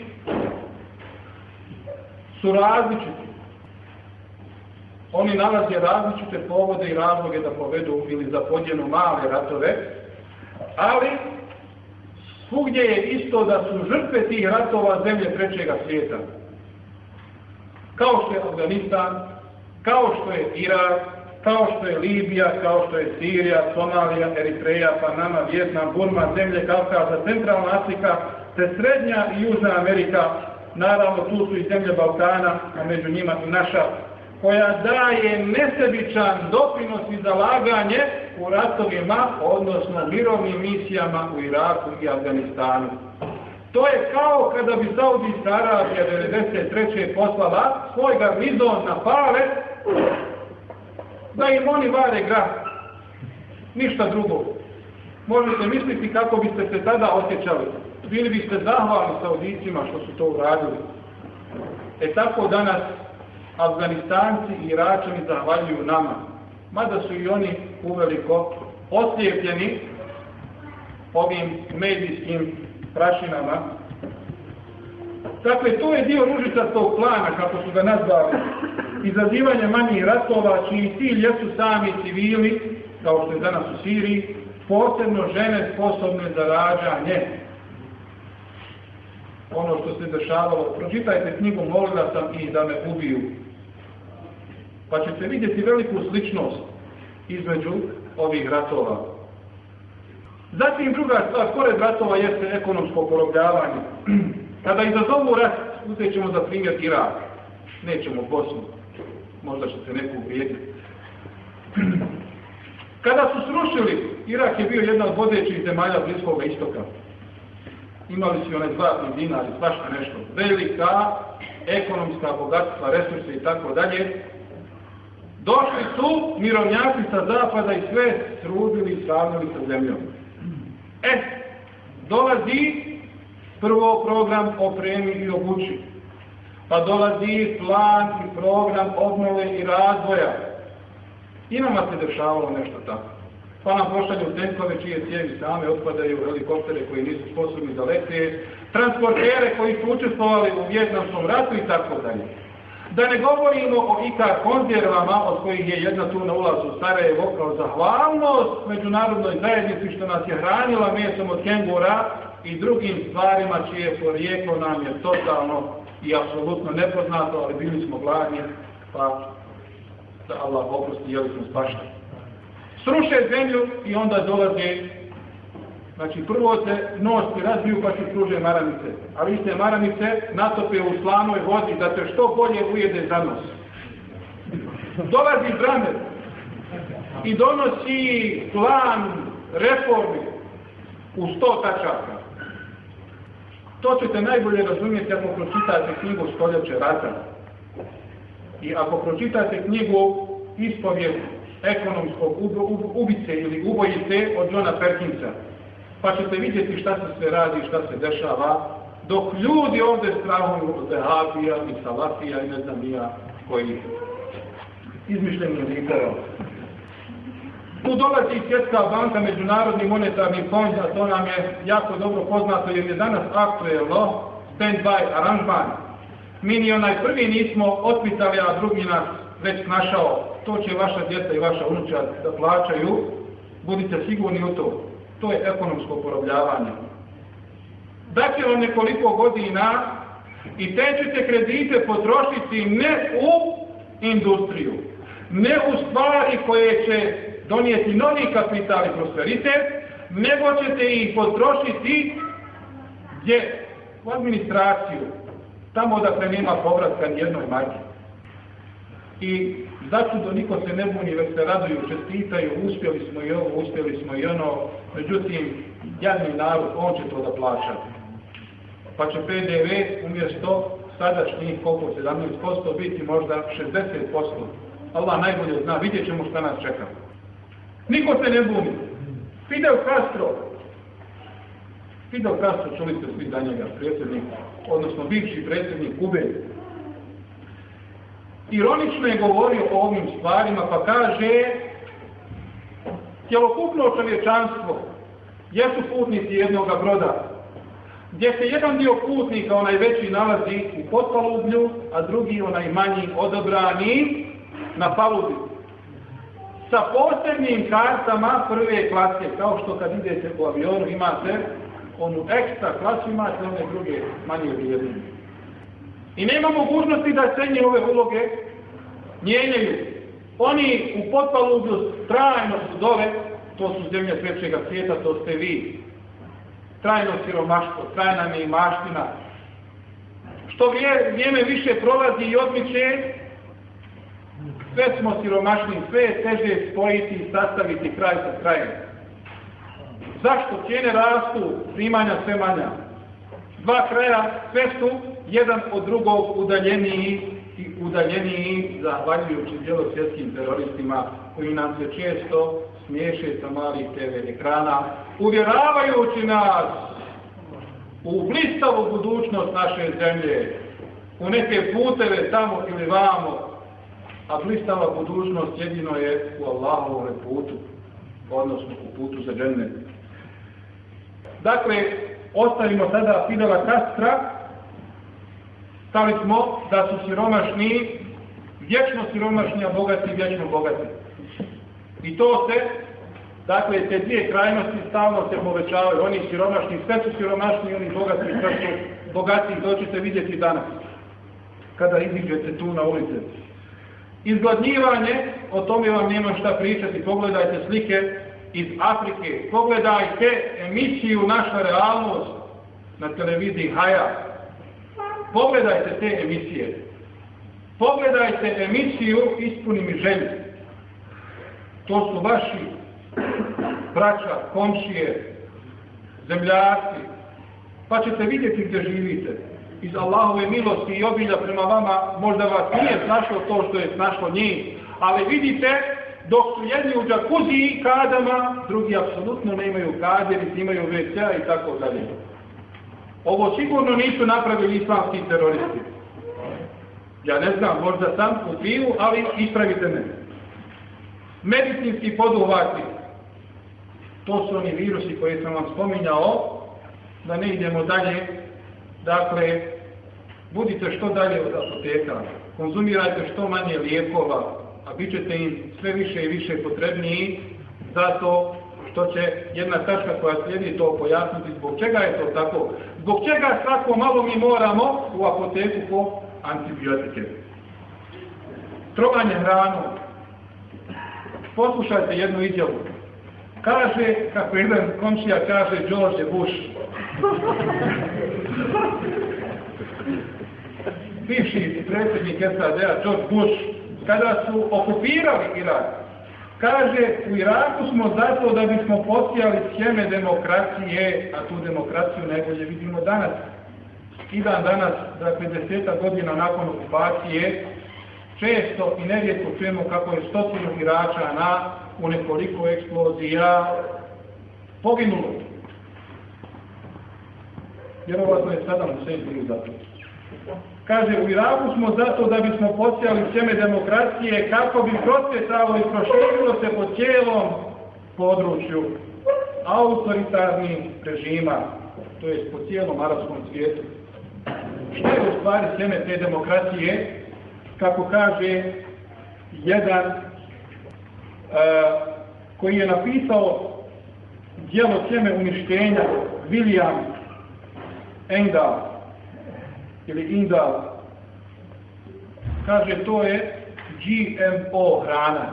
[SPEAKER 2] su različiti. Oni nalaze različite povode i razloge da povedu ili za podjenu male ratove, ali svugdje je isto da su žrtve tih ratova zemlje trećega svijeta. Kao što je Afganistan, kao što je Irak, kao što je Libija, kao što je Sirija, Somalija, Eritreja, Panama, Vjetnam, Burma, zemlje Kavkaza, Centralna Afrika, te Srednja i Južna Amerika, naravno tu su i zemlje Balkana, a među njima i naša koja daje nesebičan doprinos i zalaganje u ratovima, odnosno mirovnim misijama u Iraku i Afganistanu. To je kao kada bi Saudijska Arabija 1993. poslala svoj garnizon na pale da im oni vare grah. Ništa drugo. Možete misliti kako biste se tada osjećali. Bili biste zahvalni Saudijcima što su to uradili. E tako danas Afganistanci i Iračani zahvaljuju nama. Mada su i oni uveliko oslijepljeni ovim medijskim prašinama. Dakle, to je dio ružičastog plana, kako su ga nazvali, izazivanje manjih ratova, čiji cilj jesu sami civili, kao što je danas u Siriji, posebno žene sposobne za rađanje. Ono što se dešavalo, pročitajte knjigu, molila sam i da me ubiju pa ćete vidjeti veliku sličnost između ovih ratova. Zatim druga stvar, pored ratova jeste ekonomsko porobljavanje. Kada izazovu rat, uzet ćemo za primjer Irak, nećemo Bosnu, možda će se neko uvijediti. Kada su srušili, Irak je bio jedna od vodećih zemalja Bliskog istoka. Imali su onaj zlatni dinar i svašta nešto. Velika ekonomska bogatstva, resurse i tako dalje. Došli su mirovnjaci sa zapada i sve srudili i sravnili sa zemljom. E, dolazi prvo program opremi i obuči. Pa dolazi plan i program obnove i razvoja. I se dešavalo nešto tako. Pa nam pošalju tenkove čije cijevi same otpadaju, helikoptere koji nisu sposobni da lete, transportere koji su učestvovali u vjetnamskom ratu i tako dalje. Da ne govorimo o ikar konzervama, od kojih je jedna tu na ulazu u Sarajevo kao zahvalnost međunarodnoj zajednici što nas je hranila mesom od kengura i drugim stvarima čije porijeklo nam je totalno i apsolutno nepoznato, ali bili smo gladni, pa da Allah oprosti, jeli smo spašteni. Sruše zemlju i onda dolaze Znači prvo se nosti razbiju pa se pruže maramice. Ali iste maramice natope u slanoj vodi da se što bolje ujede za nos. Dolazi Bramer i donosi plan reformi u sto tačaka. To ćete najbolje razumjeti ako pročitate knjigu Stoljeće rata. I ako pročitate knjigu ispovijed ekonomskog ubice ili ubojice od Johna Perkinsa pa ćete vidjeti šta se sve radi, šta se dešava, dok ljudi ovdje strahuju od Zehabija i Salafija i ne znam ja koji izmišljeni likara. Tu dolazi Svjetska banka, Međunarodni monetarni fond, a to nam je jako dobro poznato jer je danas aktuelno stand-by aranžman. Mi ni onaj prvi nismo otpitali, a drugi nas već našao. To će vaša djeca i vaša unučad da plaćaju. Budite sigurni u to to je ekonomsko porobljavanje. Daće vam nekoliko godina i te ćete kredite potrošiti ne u industriju, ne u stvari koje će donijeti novi kapital i prosperitet, nego ćete ih potrošiti gdje? U administraciju, tamo dakle nema povratka jednoj majke. I začudo niko se ne buni, već se raduju, čestitaju, uspjeli smo i ovo, uspjeli smo i ono, međutim, jadni narod, on će to da plaća. Pa će PDV umjesto sadašnjih koliko 17% biti možda 60%. Allah najbolje zna, vidjet ćemo šta nas čeka. Niko se ne buni. Fidel Castro, Fidel Castro, čuli ste svi za njega, predsjednik, odnosno bivši predsjednik Kube, ironično je govorio o ovim stvarima pa kaže cjelokupno čovječanstvo jesu putnici jednog broda gdje se jedan dio putnika, onaj veći, nalazi u potpalublju, a drugi, onaj manji, odobrani na palubi. Sa posebnim kartama prve klase, kao što kad idete u avionu imate onu ekstra klasu, imate one druge manje vrijedne. I nema mogućnosti da se ove uloge mijenjaju. Oni u potpalublju trajno su dole, to su zemlje trećega svijeta, to ste vi. Trajno siromaštvo, trajna neimaština. Što vrijeme više prolazi i odmiče, sve smo siromašni, sve je teže spojiti i sastaviti kraj sa krajem. Zašto cijene rastu, primanja sve manja? Dva kraja, sve su jedan od drugog udaljeniji i udaljeniji zahvaljujući svjetskim teroristima koji nam se često smiješe sa malih TV ekrana, uvjeravajući nas u blistavu budućnost naše zemlje, u neke puteve tamo ili vamo, a blistava budućnost jedino je u Allahovom putu, odnosno u putu za džennet. Dakle, ostavimo sada Fidela Kastra, Stali smo da su siromašni, vječno siromašni, a bogati vječno bogati. I to se, dakle, te dvije krajnosti stalno se povećavaju. Oni siromašni, sve su siromašni, oni bogati, sve su bogati. To ćete vidjeti danas, kada iziđete tu na ulice. Izgladnjivanje, o tome vam nema šta pričati. Pogledajte slike iz Afrike. Pogledajte emisiju Naša realnost na televiziji Haja Pogledajte te emisije. Pogledajte emisiju Ispuni mi želju. To su vaši braća, komšije, zemljaci. Pa ćete vidjeti gdje živite. Iz Allahove milosti i obilja prema vama možda vas nije snašlo to što je snašlo njih. Ali vidite dok su jedni u džakuzi i kadama, drugi apsolutno ne imaju kade, imaju WC i tako dalje. Ovo sigurno nisu napravili islamski teroristi. Ja ne znam, možda sam u krivu, ali ispravite me. Medicinski poduhvati, to su oni virusi koje sam vam spominjao, da ne idemo dalje. Dakle, budite što dalje od apoteka, konzumirajte što manje lijekova, a bit ćete im sve više i više potrebniji, zato što će jedna tačka koja slijedi to pojasniti zbog čega je to tako. Zbog čega svako malo mi moramo u apoteku po antibiotike. Trovanje hranom. Poslušajte jednu izjavu. Kaže, kako jedan komšija kaže, George Bush. Bivši predsjednik SAD-a, George Bush, kada su okupirali Irak, kaže, u Iraku smo zato da bismo posijali sjeme demokracije, a tu demokraciju najbolje vidimo danas. I dan danas, dakle deseta godina nakon okupacije, često i nerijetko čujemo kako je stotinu Iračana u nekoliko eksplozija poginulo. Vjerovatno je sada u Sejtu za to. Kaže, u Iraku smo zato da bismo posijali sjeme demokracije kako bi procvjetalo i proširilo se po cijelom području autoritarnih režima, to je po cijelom arabskom svijetu. Što je u stvari sjeme te demokracije? Kako kaže jedan uh, koji je napisao dijelo sjeme uništenja William Engdahl ili Indal kaže to je GMO hrana.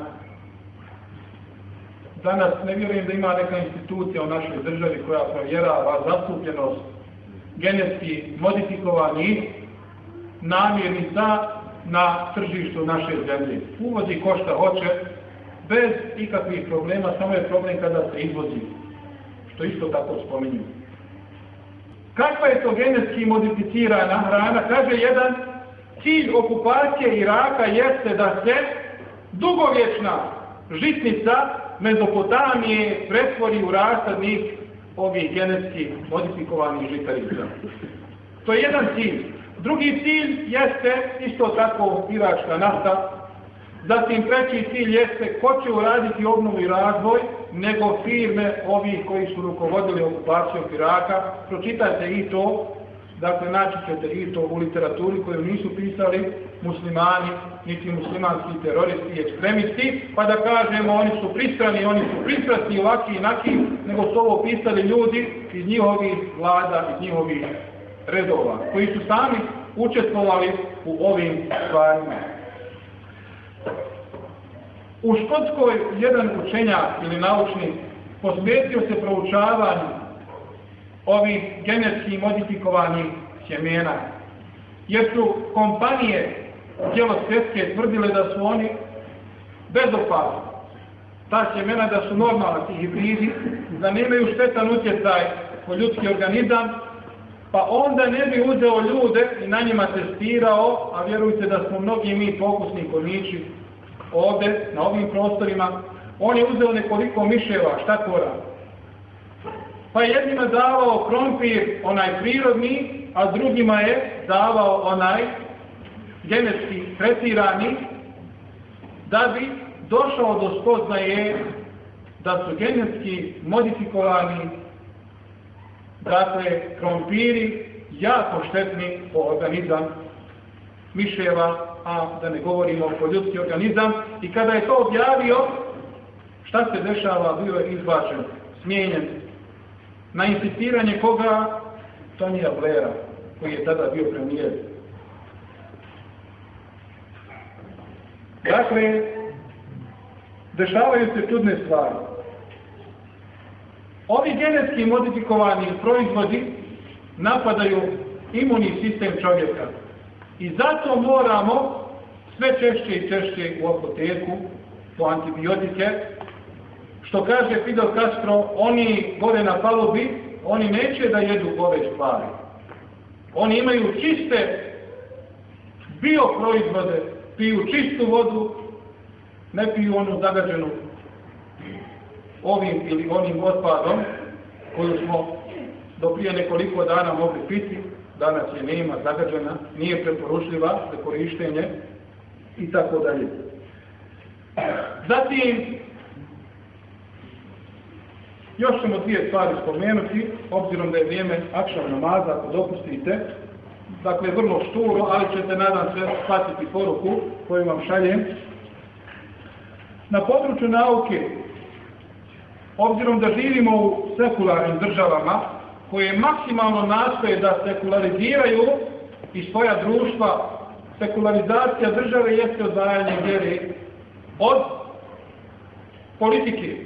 [SPEAKER 2] Danas ne vjerujem da ima neka institucija u našoj državi koja provjerava zastupljenost genetski modifikovanih namirnica na tržištu naše zemlje. Uvozi ko šta hoće, bez ikakvih problema, samo je problem kada se izvozi, što isto tako spominju. Kakva je to genetski modificirana hrana? Kaže jedan, cilj okupacije Iraka jeste da se dugovječna žitnica Mezopotamije pretvori u rasadnik ovih genetski modifikovanih žitarica. To je jedan cilj. Drugi cilj jeste isto tako iračka nafta. Zatim treći cilj jeste ko će uraditi obnovu i razvoj nego firme ovih koji su rukovodili okupacijom Iraka. Pročitajte i to, dakle naći ćete i to u literaturi koju nisu pisali muslimani, niti muslimanski teroristi i ekstremisti, pa da kažemo oni su pristrani, oni su pristrasni ovaki i naki, nego su ovo pisali ljudi iz njihovih vlada, iz njihovih redova, koji su sami učestvovali u ovim stvarima. U Škotskoj jedan učenjak ili naučnik posvetio se proučavanju ovih genetski modifikovanih sjemena. Jer su kompanije svjetske tvrdile da su oni bezopasni. Ta sjemena da su normalni ti hibridi, da nemaju štetan utjecaj po ljudski organizam, pa onda ne bi uzeo ljude i na njima testirao, a vjerujte da smo mnogi mi pokusni konići ovdje, na ovim prostorima, on je uzeo nekoliko miševa, štakora, pa je jednima davao krompir, onaj prirodni, a drugima je davao onaj genetski tretirani, da bi došao do spoznaje da su genetski modifikovani. Dakle, krompiri jako štetni po organizam miševa, a da ne govorimo o ljudski organizam. I kada je to objavio, šta se dešava, bio je izbačen, smijenjen. Na insistiranje koga? Tonija Blaira, koji je tada bio premijer. Dakle, dešavaju se čudne stvari. Ovi genetski modifikovani proizvodi napadaju imunni sistem čovjeka. I zato moramo sve češće i češće u apoteku po antibiotike, što kaže Fidel Castro, oni gore na palubi, oni neće da jedu ove stvari. Oni imaju čiste bioproizvode, piju čistu vodu, ne piju onu zagađenu ovim ili onim otpadom koju smo do prije nekoliko dana mogli piti, danas je nema zagađena, nije preporučljiva za korištenje i tako dalje. Zatim, još ćemo dvije stvari spomenuti, obzirom da je vrijeme akšav namaza, ako dopustite. dakle vrlo šturo, ali ćete nadam se shvatiti poruku koju vam šaljem. Na području nauke, obzirom da živimo u sekularnim državama, koje maksimalno nastoje da sekulariziraju i svoja društva, sekularizacija države jeste odvajanje vjere od politike.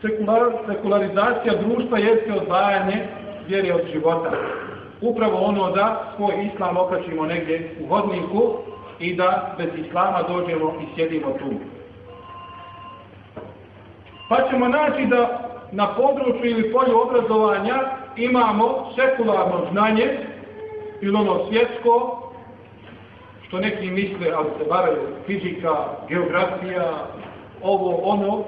[SPEAKER 2] Sekular, sekularizacija društva jeste odvajanje vjere od života. Upravo ono da svoj islam okačimo negdje u hodniku i da bez islama dođemo i sjedimo tu. Pa ćemo naći da na području ili polju obrazovanja imamo sekularno znanje ili ono svjetsko, što neki misle, ali se varaju fizika, geografija, ovo, ono,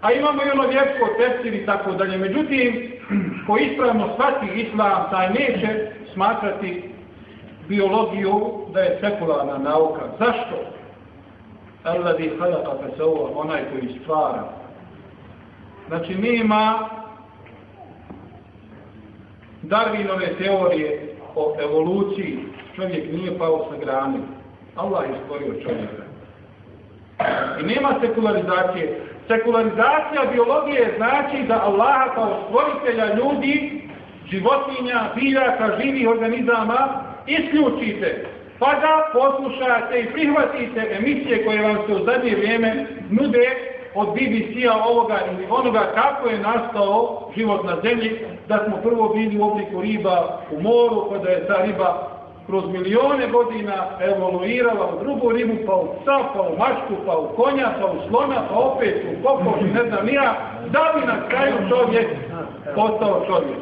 [SPEAKER 2] a imamo i ono vjersko tefsir i tako dalje. Međutim, ko ispravno shvati islam, taj neće smatrati biologiju da je sekularna nauka. Zašto? Alladhi khalaqa fasawwa, onaj koji stvara. Znači nema Darwinove teorije o evoluciji, čovjek nije pao sa grane. Allah je stvorio čovjeka. I nema sekularizacije. Sekularizacija biologije znači da Allaha kao stvoritelja ljudi, životinja, biljaka, živih organizama isključite. Pa da poslušate i prihvatite emisije koje vam se u zadnje vrijeme nude od BBC-a ovoga ili onoga kako je nastao život na zemlji, da smo prvo bili u obliku riba u moru, pa da je ta riba kroz milijone godina evoluirala u drugu ribu, pa u psa, pa u mačku, pa u konja, pa u slona, pa opet u kokoš ne znam nija, da bi na kraju čovjek postao čovjek.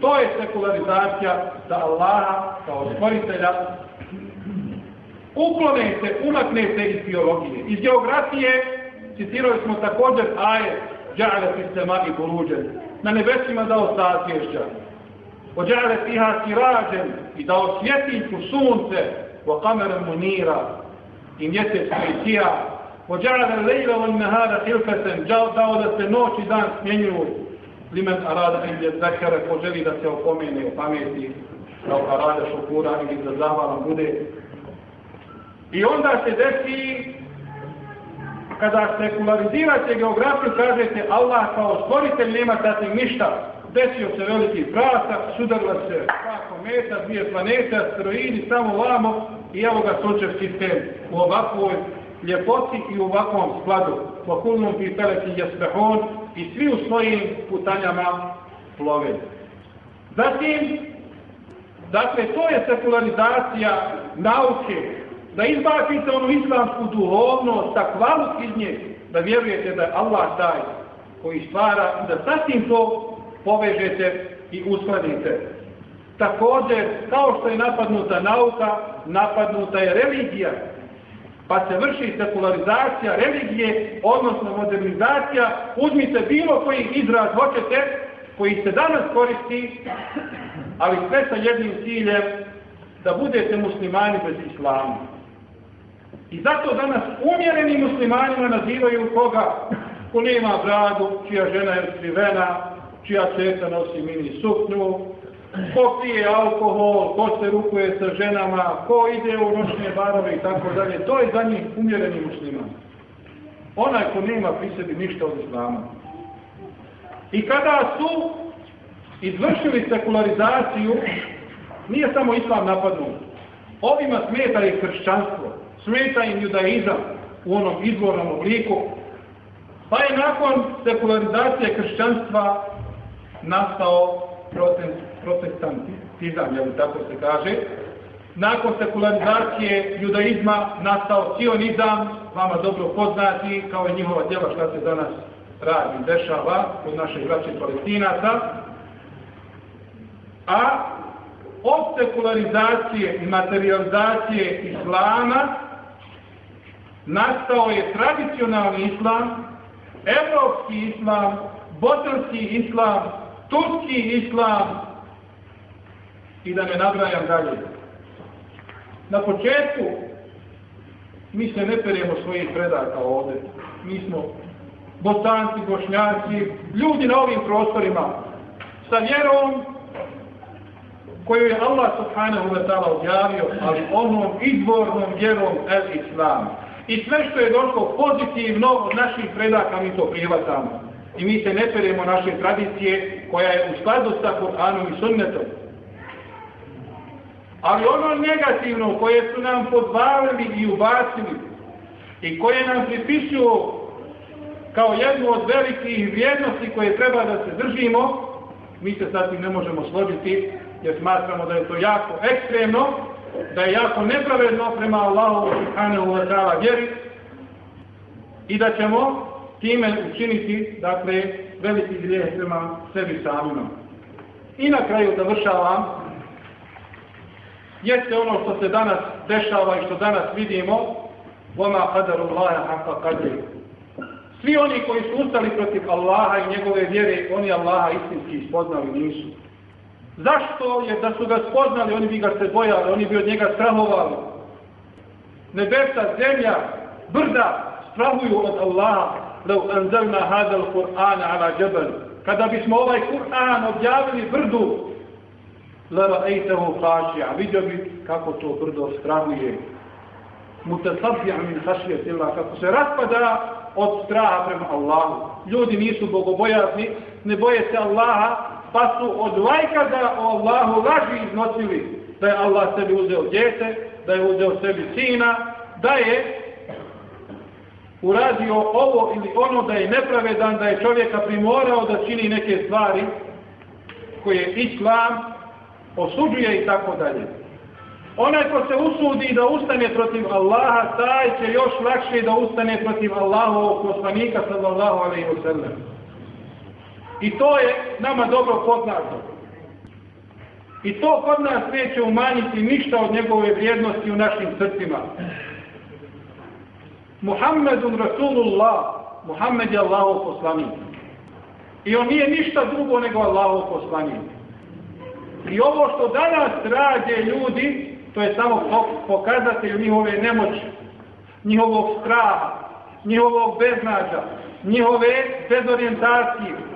[SPEAKER 2] To je sekularizacija da Allaha kao stvoritelja uklonete, umaknete iz biologije. Iz geografije citirali smo također aje Đa'ale fi sema i buruđen. Na nebesima dao sazvješća. Ođa'ale fiha sirađen i dao svjetiljku sunce wa kameran munira i mjesec koji sija. Ođa'ale lejla van nahara hilfeten dao da se noć i dan smjenjuju limen arada ili zakara ko želi da se opomene o pameti kao arada šukura ili da zahvalan bude I onda se desi, kada sekularizirate geografiju, kažete Allah kao stvoritelj nema tatim ništa. Desio se veliki prasak, sudarila se kako meta, dvije planete, asteroidi, samo vamo i evo ga sunčev sistem u ovakvoj ljepoti i u ovakvom skladu. Pokulnom pitaleti jasbehon i svi u svojim putanjama plove. Zatim, dakle, to je sekularizacija nauke, da izbacite onu islamsku duhovnost, takvaluk iz nje, da vjerujete da je Allah taj koji stvara i da sasvim to povežete i uskladite. Također, kao što je napadnuta nauka, napadnuta je religija, pa se vrši sekularizacija religije, odnosno modernizacija, uzmite bilo koji izraz hoćete, koji se danas koristi, ali sve sa jednim ciljem, da budete muslimani bez islama. I zato danas umjereni muslimanima nazivaju koga ko nema bradu, čija žena je skrivena, čija četa nosi mini suknju, ko pije alkohol, ko se rukuje sa ženama, ko ide u noćne barove i tako dalje. To je za njih umjereni musliman. Onaj ko nema pri sebi ništa od islama. I kada su izvršili sekularizaciju, nije samo islam napadnut. Ovima smeta i hršćanstvo smeta im judaizam u onom izvornom obliku, pa je nakon sekularizacije kršćanstva nastao protestantizam, jel tako se kaže. Nakon sekularizacije judaizma nastao sionizam, vama dobro poznati, kao i njihova djela šta se danas radi dešava kod naših braća palestinaca. A od sekularizacije i materializacije islama nastao je tradicionalni islam, evropski islam, bosanski islam, turski islam i da ne nabrajam dalje. Na početku mi se ne peremo svojih predaka ovdje. Mi smo bosanci, bošnjaci, ljudi na ovim prostorima sa vjerom koju je Allah subhanahu wa ta'ala objavio, ali onom izvornom vjerom el islam. I sve što je došlo pozitivno od naših predaka mi to prihvatamo. I mi se ne peremo naše tradicije koja je u skladu sa Kur'anom i sunnetom. Ali ono negativno koje su nam podvalili i ubacili i koje nam pripisuju kao jednu od velikih vrijednosti koje treba da se držimo, mi se sa tim ne možemo složiti jer smatramo da je to jako ekstremno, da je jako nepravedno prema Allahu subhanahu wa ta'ala vjeri i da ćemo time učiniti, dakle, veliki grijeh prema sebi samima. I na kraju završavam, jeste ono što se danas dešava i što danas vidimo, vama kadaru Allaha haka kadri. Svi oni koji su ustali protiv Allaha i njegove vjere, oni Allaha istinski ispoznali nisu. Zašto? Jer da su ga spoznali, oni bi ga se bojali, oni bi od njega strahovali. Nebesa, zemlja, brda, strahuju od Allaha. Lev anzalna hadal Kur'ana ala جبل Kada bismo ovaj Kur'an objavili brdu, leva ejtehu hašija. Vidio bi kako to brdo strahuje. Mutasabija min hašija tila. Kako se raspada od straha prema Allahu. Ljudi nisu bogobojazni, ne boje se Allaha, pa su od vajkada o Allahu laži iznosili da je Allah sebi uzeo djete da je uzeo sebi sina da je uradio ovo ili ono da je nepravedan, da je čovjeka primorao da čini neke stvari koje islam osuđuje i tako dalje. Onaj ko se usudi da ustane protiv Allaha, taj će još lakše da ustane protiv Allahovog poslanika sallallahu alaihi wa sallam. I to je nama dobro poznato. I to kod nas neće umanjiti ništa od njegove vrijednosti u našim srcima. Muhammedun Rasulullah, Muhammed je Allahov poslanik. I on nije ništa drugo nego Allahov poslanik. I ovo što danas rade ljudi, to je samo pokazatelj njihove nemoći, njihovog straha, njihovog beznađa, njihove dezorientacije.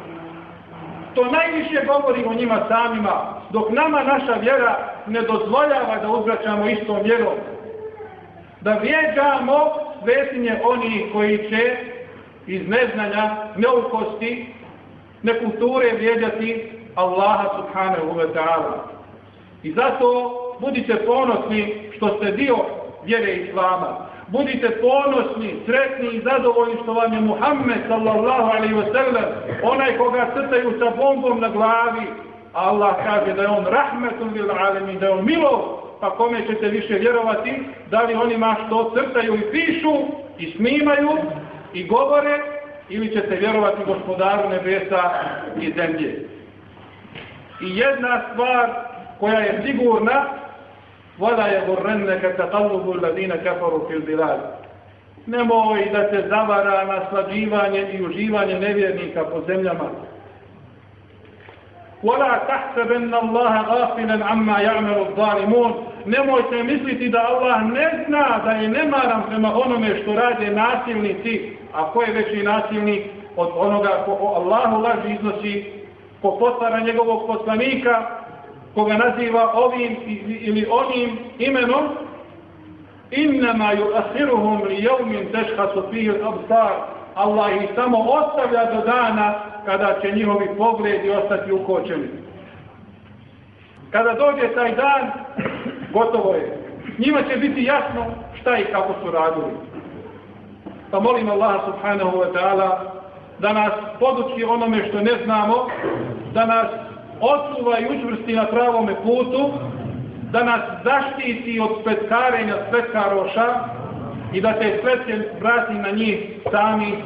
[SPEAKER 2] To najviše govori o njima samima, dok nama naša vjera ne dozvoljava da uzvraćamo istom vjerom. Da vjeđamo svetinje oni koji će iz neznanja, neukosti, nekulture vrijeđati Allaha subhanahu wa ta'ala. I zato budite ponosni što ste dio vjere Islama. Budite ponosni, sretni i zadovoljni što vam je Muhammed sallallahu alaihi wa sallam, onaj koga crtaju sa bombom na glavi, Allah kaže da je on rahmetun lil alamin, da je on milov pa kome ćete više vjerovati, da li onima što crtaju i pišu i snimaju i govore, ili ćete vjerovati gospodaru nebesa i zemlje. I jedna stvar koja je sigurna, Vola je gorrenneke takalubu ladine kafaru fil. Nemoj da se zavara naslađivanje i uživanje nevjernika po zemljama. Vola tahsebenna Allaha gafilen amma ja'melu zalimun. Nemojte misliti da Allah ne zna da je nemaram prema onome što rade nasilnici, a ko je veći nasilnik od onoga ko Allahu laži iznosi, ko potvara njegovog poslanika, koga naziva ovim ili onim imenom, innama yu'akhiruhum li yawmin tashkhasu fihi al-absar Allah ih samo ostavlja do dana kada će njihovi pogledi ostati ukočeni. Kada dođe taj dan, gotovo je. Njima će biti jasno šta i kako su radili. Pa molim Allah subhanahu wa ta'ala da nas poduči onome što ne znamo, da nas očuva i učvrsti na pravome putu, da nas zaštiti od spetkarenja spetkaroša i da te spetke vrati na njih sami.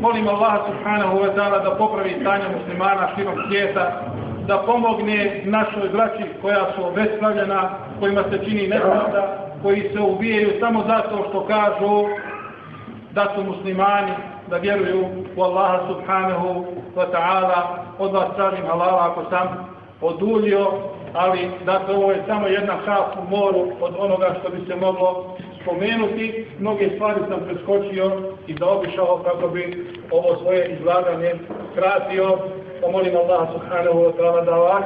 [SPEAKER 2] Molim Allah subhanahu wa ta'ala da popravi stanje muslimana širom svijeta, da pomogne našoj braći koja su obespravljena, kojima se čini nepravda, koji se ubijaju samo zato što kažu da su muslimani, da vjeruju u Allaha subhanahu wa ta'ala. Od vas tražim halala ako sam oduljio, ali dakle ovo je samo jedna kap u moru od onoga što bi se moglo spomenuti. Mnoge stvari sam preskočio i zaobišao kako bi ovo svoje izlaganje kratio. da molim Allah subhanahu wa ta'ala da vas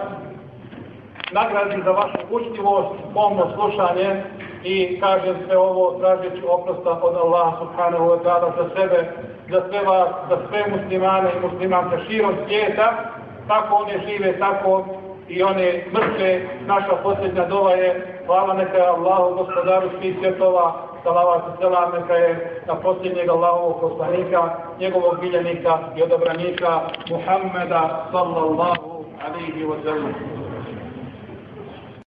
[SPEAKER 2] nagradi za vašu učtivost, pomno slušanje i kažem sve ovo tražeći oprosta od Allah subhanahu wa ta'ala za sebe, za sve vas, za sve muslimane i muslimanke širom svijeta, tako one žive, tako i one mrtve, naša posljednja dova je, hvala neka je Allahu gospodaru svih svjetova, salavat i selam neka je na posljednjeg Allahovog poslanika, njegovog biljenika i odobranika Muhammeda sallallahu alaihi wa sallam.